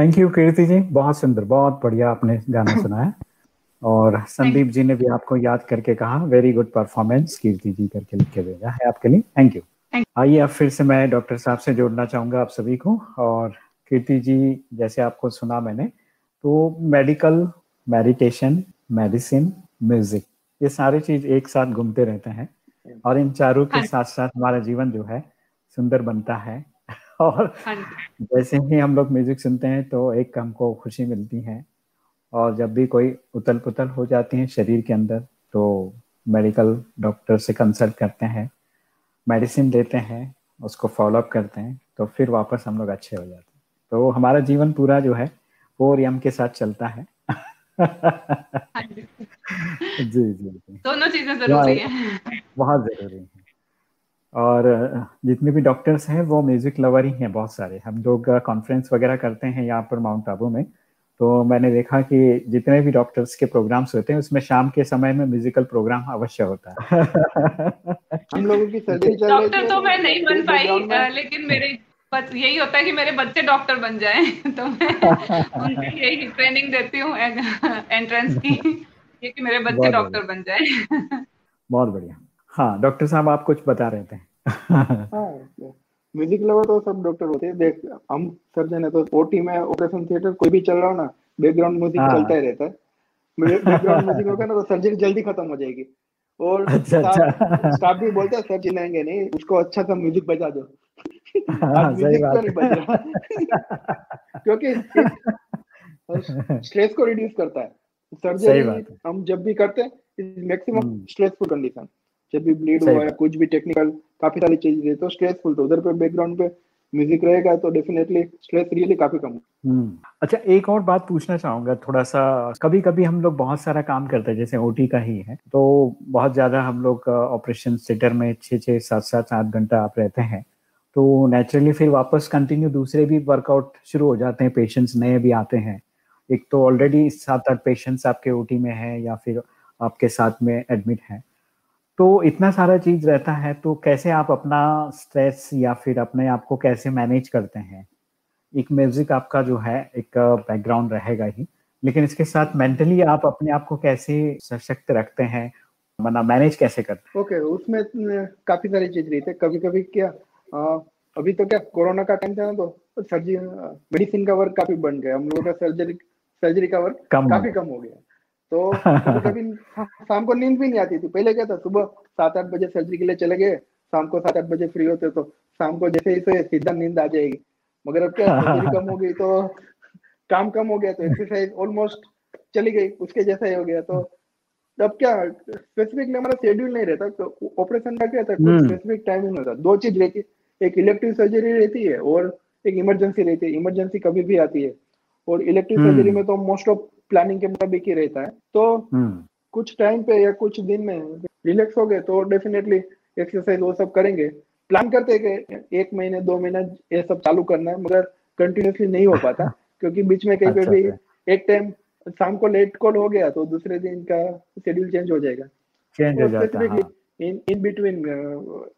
थैंक यू कीर्ति जी बहुत सुंदर बहुत बढ़िया आपने गाना सुनाया और संदीप जी ने भी आपको याद करके कहा very good performance Kirti ji करके लिख के भेजा है आपके लिए। थैंक यू आइए अब फिर से मैं डॉक्टर साहब से जोड़ना चाहूँगा आप सभी को। और कीर्ति जी जैसे आपको सुना मैंने तो मेडिकल मेडिटेशन मेडिसिन म्यूज़िक ये सारे चीज़ एक साथ घूमते रहते हैं। और इन चारों के साथ साथ हमारा जीवन जो है सुंदर बनता है। और जैसे ही हम लोग म्यूज़िक सुनते हैं तो एक हमको खुशी मिलती है। और जब भी कोई उतल पुतल हो जाती है शरीर के अंदर तो मेडिकल डॉक्टर से कंसल्ट करते हैं मेडिसिन लेते हैं उसको फॉलोअप करते हैं तो फिर वापस हम लोग अच्छे हो जाते हैं। तो हमारा जीवन पूरा जो है फोर एम के साथ चलता है। जी। जी जी दोनों चीज़ें ज़रूरी है। बहुत ज़रूरी है। और जितने भी डॉक्टर्स हैं वो म्यूज़िक लवर ही हैं बहुत सारे। हम लोग कॉन्फ्रेंस वगैरह करते हैं यहाँ पर माउंट आबू में। तो मैंने देखा कि जितने भी डॉक्टर्स के प्रोग्राम्स होते हैं उसमें शाम के समय में म्यूजिकल प्रोग्राम अवश्य होता है। हम लोगों की सर्जरी चल डॉक्टर तो मैं नहीं बन पाई लेकिन मेरे यही होता है कि मेरे बच्चे डॉक्टर बन जाएँ। तो मैं उनको यही ट्रेनिंग देती हूँ एंट्रेंस की ये कि मेरे बच्चे डॉक्टर बन जाएँ। बहुत बढ़िया। हाँ डॉक्टर साहब आप कुछ बता रहे थे। म्यूज़िक लवर तो सब डॉक्टर होते हैं। देख हम सर्जन है तो ओटी में ऑपरेशन थिएटर कोई भी चल रहा हो ना बैकग्राउंड म्यूज़िक चलता ही रहता है। बैकग्राउंड म्यूज़िक होगा ना तो सर्जरी जल्दी खत्म हो जाएगी। और अच्छा, अच्छा। स्टाफ भी बोलते हैं सर चिल्लाएँगे नहीं उसको अच्छा सा म्यूज़िक बजा दो। म्यूज़िक तो नहीं बज रहा। क्योंकि स्ट्रेस को रिड्यूस करता है। सर्जरी हम जब भी करते हैं मैक्सिमम स्ट्रेसफुल कंडीशन जब भी ब्लीड हुआ है कुछ भी टेक्निकल काफ़ी सारी चीज़ें है तो स्ट्रेसफुल तो उधर पे बैकग्राउंड पे म्यूज़िक रहेगा तो डेफिनेटली स्ट्रेस रियली काफ़ी कम अच्छा एक और बात पूछना चाहूँगा थोड़ा सा कभी कभी हम लोग बहुत सारा काम करते हैं जैसे ओटी का ही है तो बहुत ज़्यादा हम लोग ऑपरेशन थिएटर में छः छः सात सात आठ घंटा आप रहते हैं तो नेचुरली फिर वापस कंटिन्यू दूसरे भी वर्कआउट शुरू हो जाते हैं पेशेंट्स नए भी आते हैं एक तो ऑलरेडी सात आठ पेशेंट्स आपके ओटी में है या फिर आपके साथ में एडमिट हैं तो इतना सारा चीज़ रहता है तो कैसे आप अपना स्ट्रेस या फिर अपने आप को कैसे मैनेज करते हैं? एक म्यूज़िक आपका जो है एक बैकग्राउंड रहेगा ही लेकिन इसके साथ मेंटली आप अपने आप को कैसे सशक्त रखते हैं? मतलब मैनेज कैसे करते हैं? ओके okay, उसमें काफ़ी सारी चीज़ रही थी कभी कभी क्या आ, अभी तो क्या कोरोना का टाइम था ना तो सर्जरी मेडिसिन का वर्क काफ़ी बन गया। हम लोगों का सर्जरी सर्जरी का वर्क काफ़ी कम हो गया। तो कभी शाम को नींद भी नहीं आती थी। पहले क्या था सुबह सात आठ बजे सर्जरी के लिए चले गए शाम को सात आठ बजे फ्री होते तो शाम को जैसे ही सीधा नींद आ जाएगी। मगर अब क्या सर्जरी कम हो गई तो काम कम हो गया तो एक्सरसाइज ऑलमोस्ट चली गई उसके जैसा ही हो गया। तो अब क्या स्पेसिफिकली हमारा शेड्यूल नहीं रहता तो ऑपरेशन का क्या था स्पेसिफिक टाइमिंग होता। दो चीज़ रहती एक इलेक्टिव सर्जरी रहती है और एक इमरजेंसी रहती है। इमरजेंसी कभी भी आती है। और इलेक्टिव सर्जरी हम्म। में तो मोस्ट ऑफ़ प्लानिंग के मुताबिक ही रहता है तो हम्म। कुछ टाइम पे या कुछ दिन में रिलैक्स हो गए तो डेफिनेटली एक्सरसाइज वो सब करेंगे प्लान करते हैं कि एक महीने दो महीने ये सब चालू करना है मगर कंटिन्यूसली नहीं हो पाता क्योंकि बीच में कहीं पे अच्छा, भी अच्छा। एक टाइम शाम को लेट कॉल हो गया तो दूसरे दिन का शेड्यूल चेंज हो जाएगा चेंज हो जाता है in in between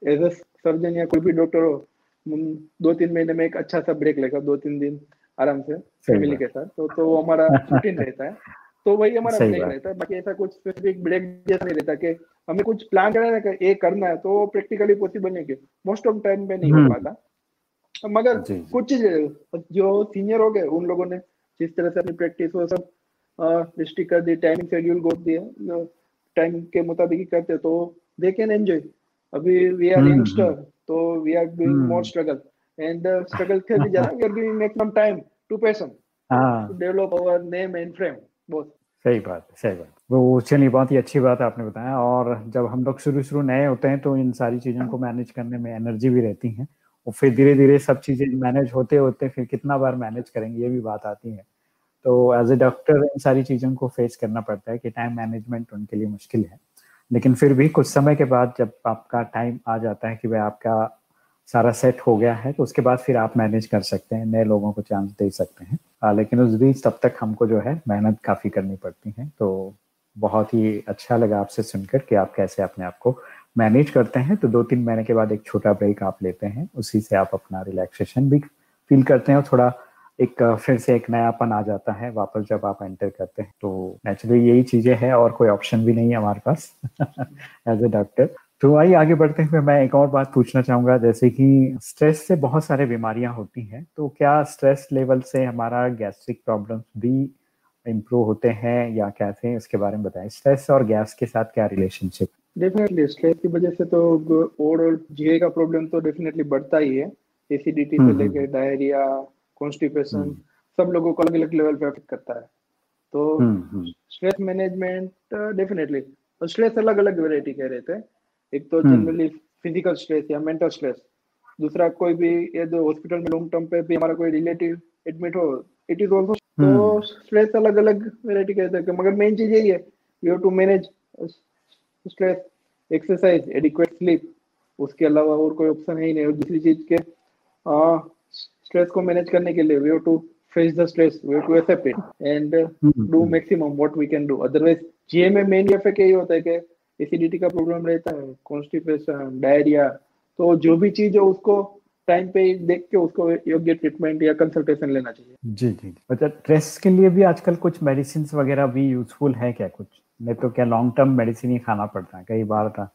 as a surgeon या कोई भी डॉक्टर हो दो तीन महीने में एक अच्छा सा ब्रेक लेगा दो तीन दिन आराम से फैमिली के साथ। तो तो वो हमारा रूटीन रहता है। तो वही हमारा ब्रेक रहता है। बाकी ऐसा कुछ स्पेसिफिक ब्रेक जैसा नहीं रहता कि हमें कुछ प्लान करना है ये करना है तो प्रैक्टिकली पॉसिबल नहीं है मोस्ट ऑफ़ टाइम में नहीं हो हम्म। पाता। मगर कुछ जो सीनियर हो गए उन लोगों ने जिस तरह से अपनी प्रैक्टिस वो सब डिस्ट्रिक्ट कर दी टाइमिंग शेड्यूल गोद दिया टाइम के मुताबिक ही करते तो दे कैन एंजॉय अभी वी आर यंगस्टर तो we are doing more struggle and uh, struggle थे भी ज़्यादा we are giving maximum time to person हाँ। to develop our name and frame both. सही बात सही बात। वो चलिए बहुत ही अच्छी बात आपने बताया। और जब हम लोग शुरू शुरू नए होते हैं तो इन सारी चीज़ों को मैनेज करने में एनर्जी भी रहती है। और फिर धीरे धीरे सब चीज़ें मैनेज होते होते फिर कितना बार मैनेज करेंगे ये भी बात आती है। तो एज ए डॉक्टर इन सारी चीज़ों को फेस करना पड़ता है कि टाइम मैनेजमेंट उनके लिए मुश्किल है। लेकिन फिर भी कुछ समय के बाद जब आपका टाइम आ जाता है कि भाई आपका सारा सेट हो गया है तो उसके बाद फिर आप मैनेज कर सकते हैं नए लोगों को चांस दे सकते हैं। आ, लेकिन उस बीच तब तक हमको जो है मेहनत काफ़ी करनी पड़ती है तो बहुत ही अच्छा लगा आपसे सुनकर कि आप कैसे अपने आप को मैनेज करते हैं। तो दो तीन महीने के बाद एक छोटा ब्रेक आप लेते हैं उसी से आप अपना रिलैक्सेशन भी फील करते हैं और थोड़ा एक फिर से एक नयापन आ जाता है वापस जब आप एंटर करते हैं। तो नेचुरली यही चीज़ें हैं और कोई ऑप्शन भी नहीं है हमारे पास एज ए डॉक्टर तो आइए आगे बढ़ते हुए मैं एक और बात पूछना चाहूँगा जैसे कि स्ट्रेस से बहुत सारे बीमारियाँ होती हैं तो क्या स्ट्रेस लेवल से हमारा गैस्ट्रिक प्रॉब्लम्स भी इम्प्रूव होते हैं या कैसे इसके बारे में बताएँ। स्ट्रेस और गैस के साथ क्या रिलेशनशिप डेफिनेटली स्ट्रेस की वजह से तो ओवरऑल जीए का प्रॉब्लम तो डेफिनेटली बढ़ता ही है। एसिडिटी से हम्म, लेकर हम्म। डायरिया कॉन्स्टिपेशन सब लोगों को अलग अलग लेवल पे अफेक्ट करता है। तो स्ट्रेस मैनेजमेंट डेफिनेटली स्ट्रेस अलग अलग वेराइटी के रहते हैं एक तो जनरली फ़िज़िकल स्ट्रेस या मेंटल स्ट्रेस दूसरा कोई भी ये जो हॉस्पिटल में लॉन्ग टर्म पे भी हमारा कोई रिलेटिव एडमिट हो इट इज़ ऑल्सो तो स्ट्रेस अलग अलग वेराइटी कहते हैं। मगर मेन चीज़ यही है you have to manage stress exercise adequate sleep उसके अलावा और कोई ऑप्शन है ही नहीं। और दूसरी चीज़ के आ, स्ट्रेस को मैनेज करने के लिए we have to face the stress we have to accept it and uh, mm-hmm. do maximum what we can do GI में मेन इफ़ेक्ट यही होता है कि एसिडिटी का प्रॉब्लम रहता है कॉन्स्टिपेशन डायरिया तो जो भी चीज़ है उसको टाइम पे देख के उसको योग्य ट्रीटमेंट या कंसल्टेशन लेना चाहिए। जी जी अच्छा स्ट्रेस के लिए भी आजकल कुछ मेडिसिन वगैरह भी यूजफुल है क्या कुछ? नहीं तो क्या लॉन्ग टर्म मेडिसिन ही खाना पड़ता है? कई बार था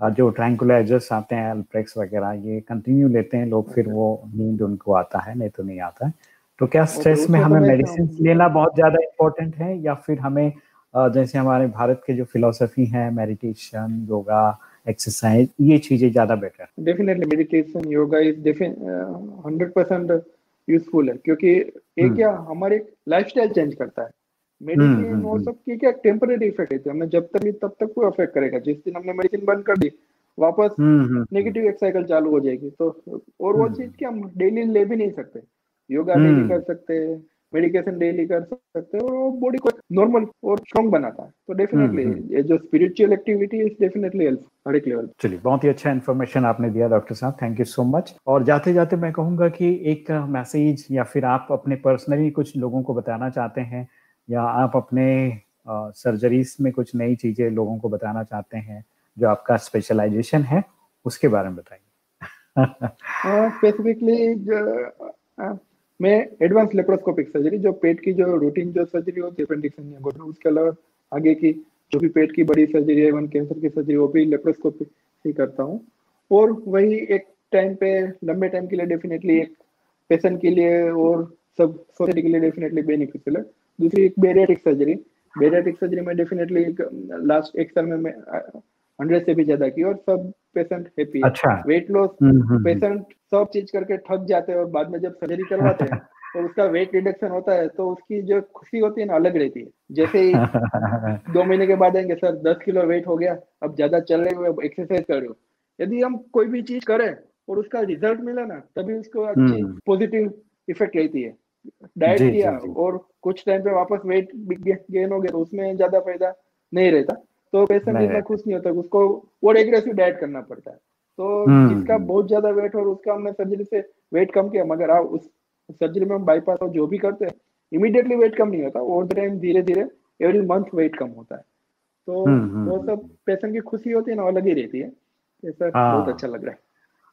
जो ट्रैंकुलाइजर्स आते हैं अल्प्रेक्स वगैरह ये कंटिन्यू लेते हैं लोग फिर वो नींद उनको आता है नहीं तो नहीं आता है। तो क्या स्ट्रेस में हमें मेडिसिन लेना बहुत ज़्यादा इम्पोर्टेंट है या फिर हमें जैसे हमारे भारत के जो फिलोसफी है मेडिटेशन योगा एक्सरसाइज ये चीज़ें ज़्यादा better definitely meditation yoga is hundred percent useful है क्योंकि एक हम्म। क्या हमारे लाइफस्टाइल चेंज करता है। मेडिसिन हम्म, हम्म, और सब की क्या टेम्पररी इफ़ेक्ट है। हमें जब तक तब तक कोई अफेक्ट करेगा। जिस दिन हमने मेडिसिन बंद कर दी वापस नेगेटिव एक साइकिल चालू हो जाएगी। तो और वो चीज़ की हम डेली ले भी नहीं सकते। योगा डेली कर सकते हैं मेडिकेशन डेली कर सकते हैं और बॉडी को नॉर्मल और स्ट्रॉन्ग बनाता है। तो डेफिनेटली हम्म, हम्म। ये जो spiritual activity is definitely help हर एक लेवल चलिए बहुत ही अच्छा इन्फॉर्मेशन आपने दिया डॉक्टर साहब थैंक यू सो मच और जाते जाते मैं कहूँगा कि एक मैसेज या फिर आप अपने पर्सनली कुछ लोगों को बताना चाहते हैं या आप अपने सर्जरीज में कुछ नई चीज़ें लोगों को बताना चाहते हैं जो आपका स्पेशलाइजेशन है उसके बारे में बताइए। स्पेसिफिकली uh, मैं एडवांस लेप्रोस्कोपिक सर्जरी जो पेट की जो रूटीन जो सर्जरी होती है उसके अलावा आगे की जो भी पेट की बड़ी सर्जरी है वन कैंसर की सर्जरी वो भी लेप्रोस्कोपिक ही करता हूँ। और वही एक टाइम पे, लंबे टाइम के लिए डेफिनेटली एक पेशेंट के लिए और सब सोसाइटी के लिए डेफिनेटली बेनिफिशियल है। दूसरी एक बेरियाटिक सर्जरी बेरियाटिक सर्जरी में डेफिनेटली लास्ट एक साल में मैं हंड्रेड से भी ज़्यादा की और सब पेशेंट हैप्पी अच्छा। वेट लॉस पेशेंट सब चीज़ करके थक जाते हैं और बाद में जब सर्जरी करवाते हैं तो उसका वेट रिडक्शन होता है तो उसकी जो खुशी होती है ना अलग रहती है। जैसे ही दो महीने के बाद आएँगे सर दस किलो वेट हो गया अब ज़्यादा चल रहे हो एक्सरसाइज कर रहे हो। यदि हम कोई भी चीज़ करें और उसका रिज़ल्ट मिला ना तभी उसको अच्छी पॉजिटिव हम्म। इफ़ेक्ट रहती है। डाइट किया और कुछ टाइम पे वापस वेट गेन हो गया तो उसमें ज़्यादा फ़ायदा नहीं रहता। तो पेशेंट इतना खुश नहीं होता उसको और एग्रेसिव डाइट करना पड़ता है। तो हम्म। जिसका बहुत ज़्यादा वेट और उसका हमने सर्जरी से वेट कम किया मगर आप उस सर्जरी में हम बाईपास और जो भी करते हैं इमीडिएटली वेट कम नहीं होता ओवर द टाइम धीरे धीरे एवरी मंथ वेट कम होता है। तो हम्म, वो सब पेशेंट की खुशी होती है ना अलग ही रहती है। सर हाँ। बहुत अच्छा लग रहा है।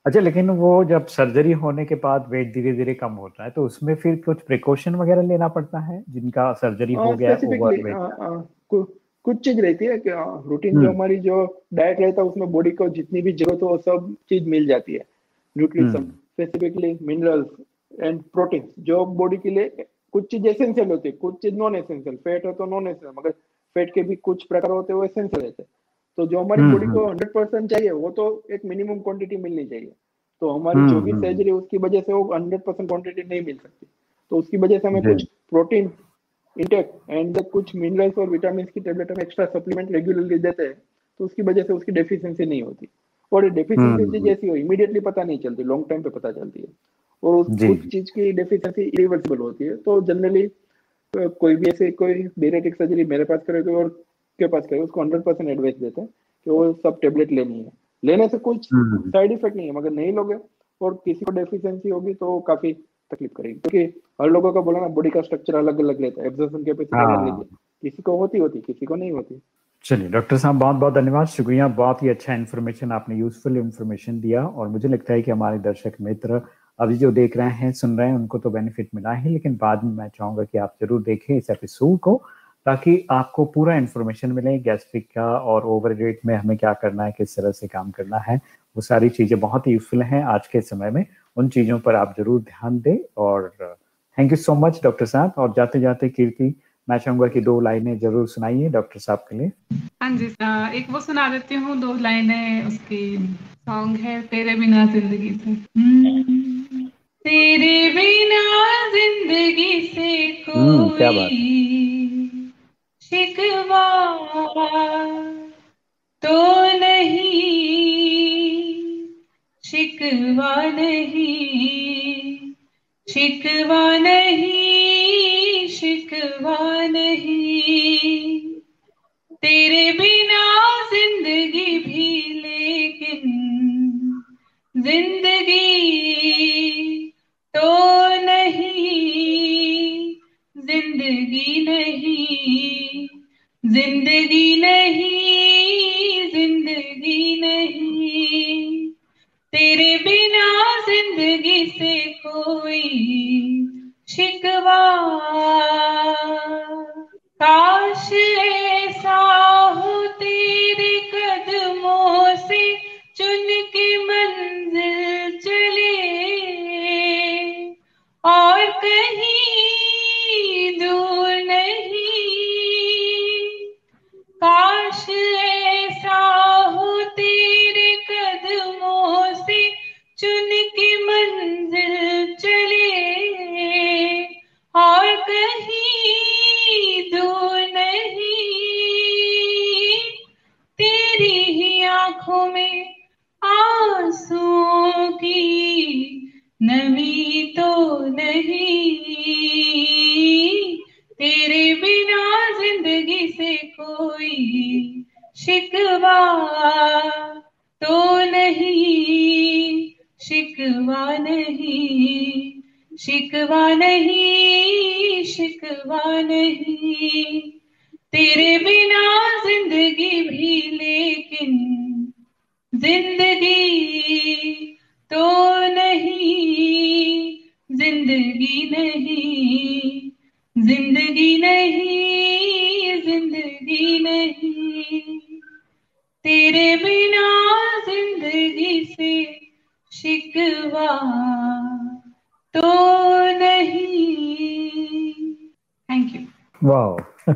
अच्छा लेकिन वो जब सर्जरी होने के बाद वेट धीरे धीरे कम होता है तो उसमें फिर कुछ प्रिकॉशन वगैरह लेना पड़ता है जिनका सर्जरी हो गया ओवर वेट कुछ चीज़ रहती है कि रूटीन जो हम्म। हमारी जो डाइट रहता है उसमें बॉडी को जितनी भी ज़रूरत हो सब चीज़ मिल जाती है। Nutrition specifically minerals and protein जो बॉडी के लिए कुछ चीज़ एसेंशियल होती है कुछ चीज़ नॉन एसेंशियल फैट है तो नॉन एसेंशियल मगर फैट के भी कुछ प्रकार होते हैं वो एसेंशियल रहते हैं। तो जो हमारी बॉडी हम्म, को हंड्रेड हम्म। परसेंट चाहिए वो तो एक मिनिमम क्वांटिटी मिलनी चाहिए। तो हमारी जो भी सर्जरी उसकी वजह से वो हंड्रेड परसेंट क्वांटिटी नहीं मिल सकती। तो उसकी वजह से हमें कुछ प्रोटीन इंटेक एंड कुछ मिनरल्स और विटामिन की टेबलेट में एक्स्ट्रा सप्लीमेंट रेगुलरली देते हैं तो उसकी वजह से उसकी डेफिशिएंसी नहीं होती। और डेफिशिएंसी जैसी हो इमीडिएटली पता नहीं चलती लॉन्ग टाइम पे पता चलती है। और उस कुछ चीज़ की डेफिशिएंसी इरिवर्सिबल होती है। तो जनरली कोई भी ऐसे कोई बेरेटिक सर्जरी मेरे पास करेगा और के पास करे उसको हंड्रेड परसेंट एडवाइस देते हैं कि वो सब टेबलेट लेनी है। लेने से कुछ साइड हम्म। इफ़ेक्ट नहीं है मगर नहीं लोगे और किसी को डेफिशिएंसी होगी तो काफ़ी तकलीफ़ करेगी। क्योंकि हर लोगों का बोला ना बॉडी का स्ट्रक्चर अलग अलग लेता है एब्जॉर्प्शन कैपेसिटी अलग लेती है किसी को होती होती किसी को नहीं होती। चलिए डॉक्टर साहब बहुत बहुत धन्यवाद। शुक्रिया बहुत ही अच्छा इन्फॉर्मेशन आपने यूजफुल इन्फॉर्मेशन दिया। और मुझे लगता है कि हमारे दर्शक मित्र अभी जो देख रहे हैं सुन रहे हैं उनको तो बेनिफिट मिला है। लेकिन बाद में मैं चाहूँगा कि आप ज़रूर देखें इस एपिसोड को ताकि आपको पूरा इन्फॉर्मेशन मिले गैस्ट्रिक का और ओवर में हमें क्या करना है किस तरह से काम करना है। वो सारी चीज़ें बहुत ही यूजफुल हैं आज के समय में। उन चीज़ों पर आप ज़रूर ध्यान दें और thank you so much doctor साहब। और जाते जाते कीर्ति मैं चाहूँगा कि दो लाइनें ज़रूर सुनाइए डॉक्टर साहब के लिए। हाँ जी एक वो सुना देती हूँ दो लाइनें उसकी सॉन्ग है तेरे बिना ज़िंदगी से। हम्म, तेरे बिना ज़िंदगी से हम्म, कोई शिकवा तो नहीं। शिकवा नहीं शिकवा नहीं शिकवा नहीं। तेरे बिना ज़िंदगी भी लेकिन ज़िंदगी तो नहीं, ज़िंदगी नहीं ज़िंदगी नहीं ज़िंदगी नहीं। तेरे बिना ज़िंदगी से कोई शिकवा। काश तेरे बिना ज़िंदगी भी, लेकिन ज़िंदगी तो नहीं, ज़िंदगी नहीं ज़िंदगी नहीं ज़िंदगी नहीं। तेरे बिना ज़िंदगी से शिकवा तो नहीं। थैंक यू वाह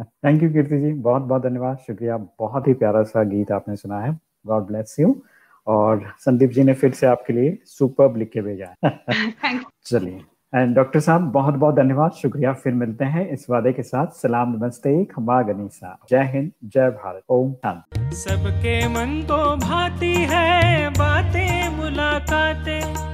थैंक यू कीर्ति जी बहुत बहुत धन्यवाद। शुक्रिया। बहुत ही प्यारा सा गीत आपने सुना है। गॉड ब्लेस यू और संदीप जी ने फिर से आपके लिए सुपर लिख के भेजा है। चलिए। एंड डॉक्टर साहब बहुत बहुत धन्यवाद। शुक्रिया। फिर मिलते हैं इस वादे के साथ। सलाम नमस्ते। खमा गनीसा। जय हिंद जय भारत। ओम शांति। सबके मन तो भाती है। बातें मुलाकातें।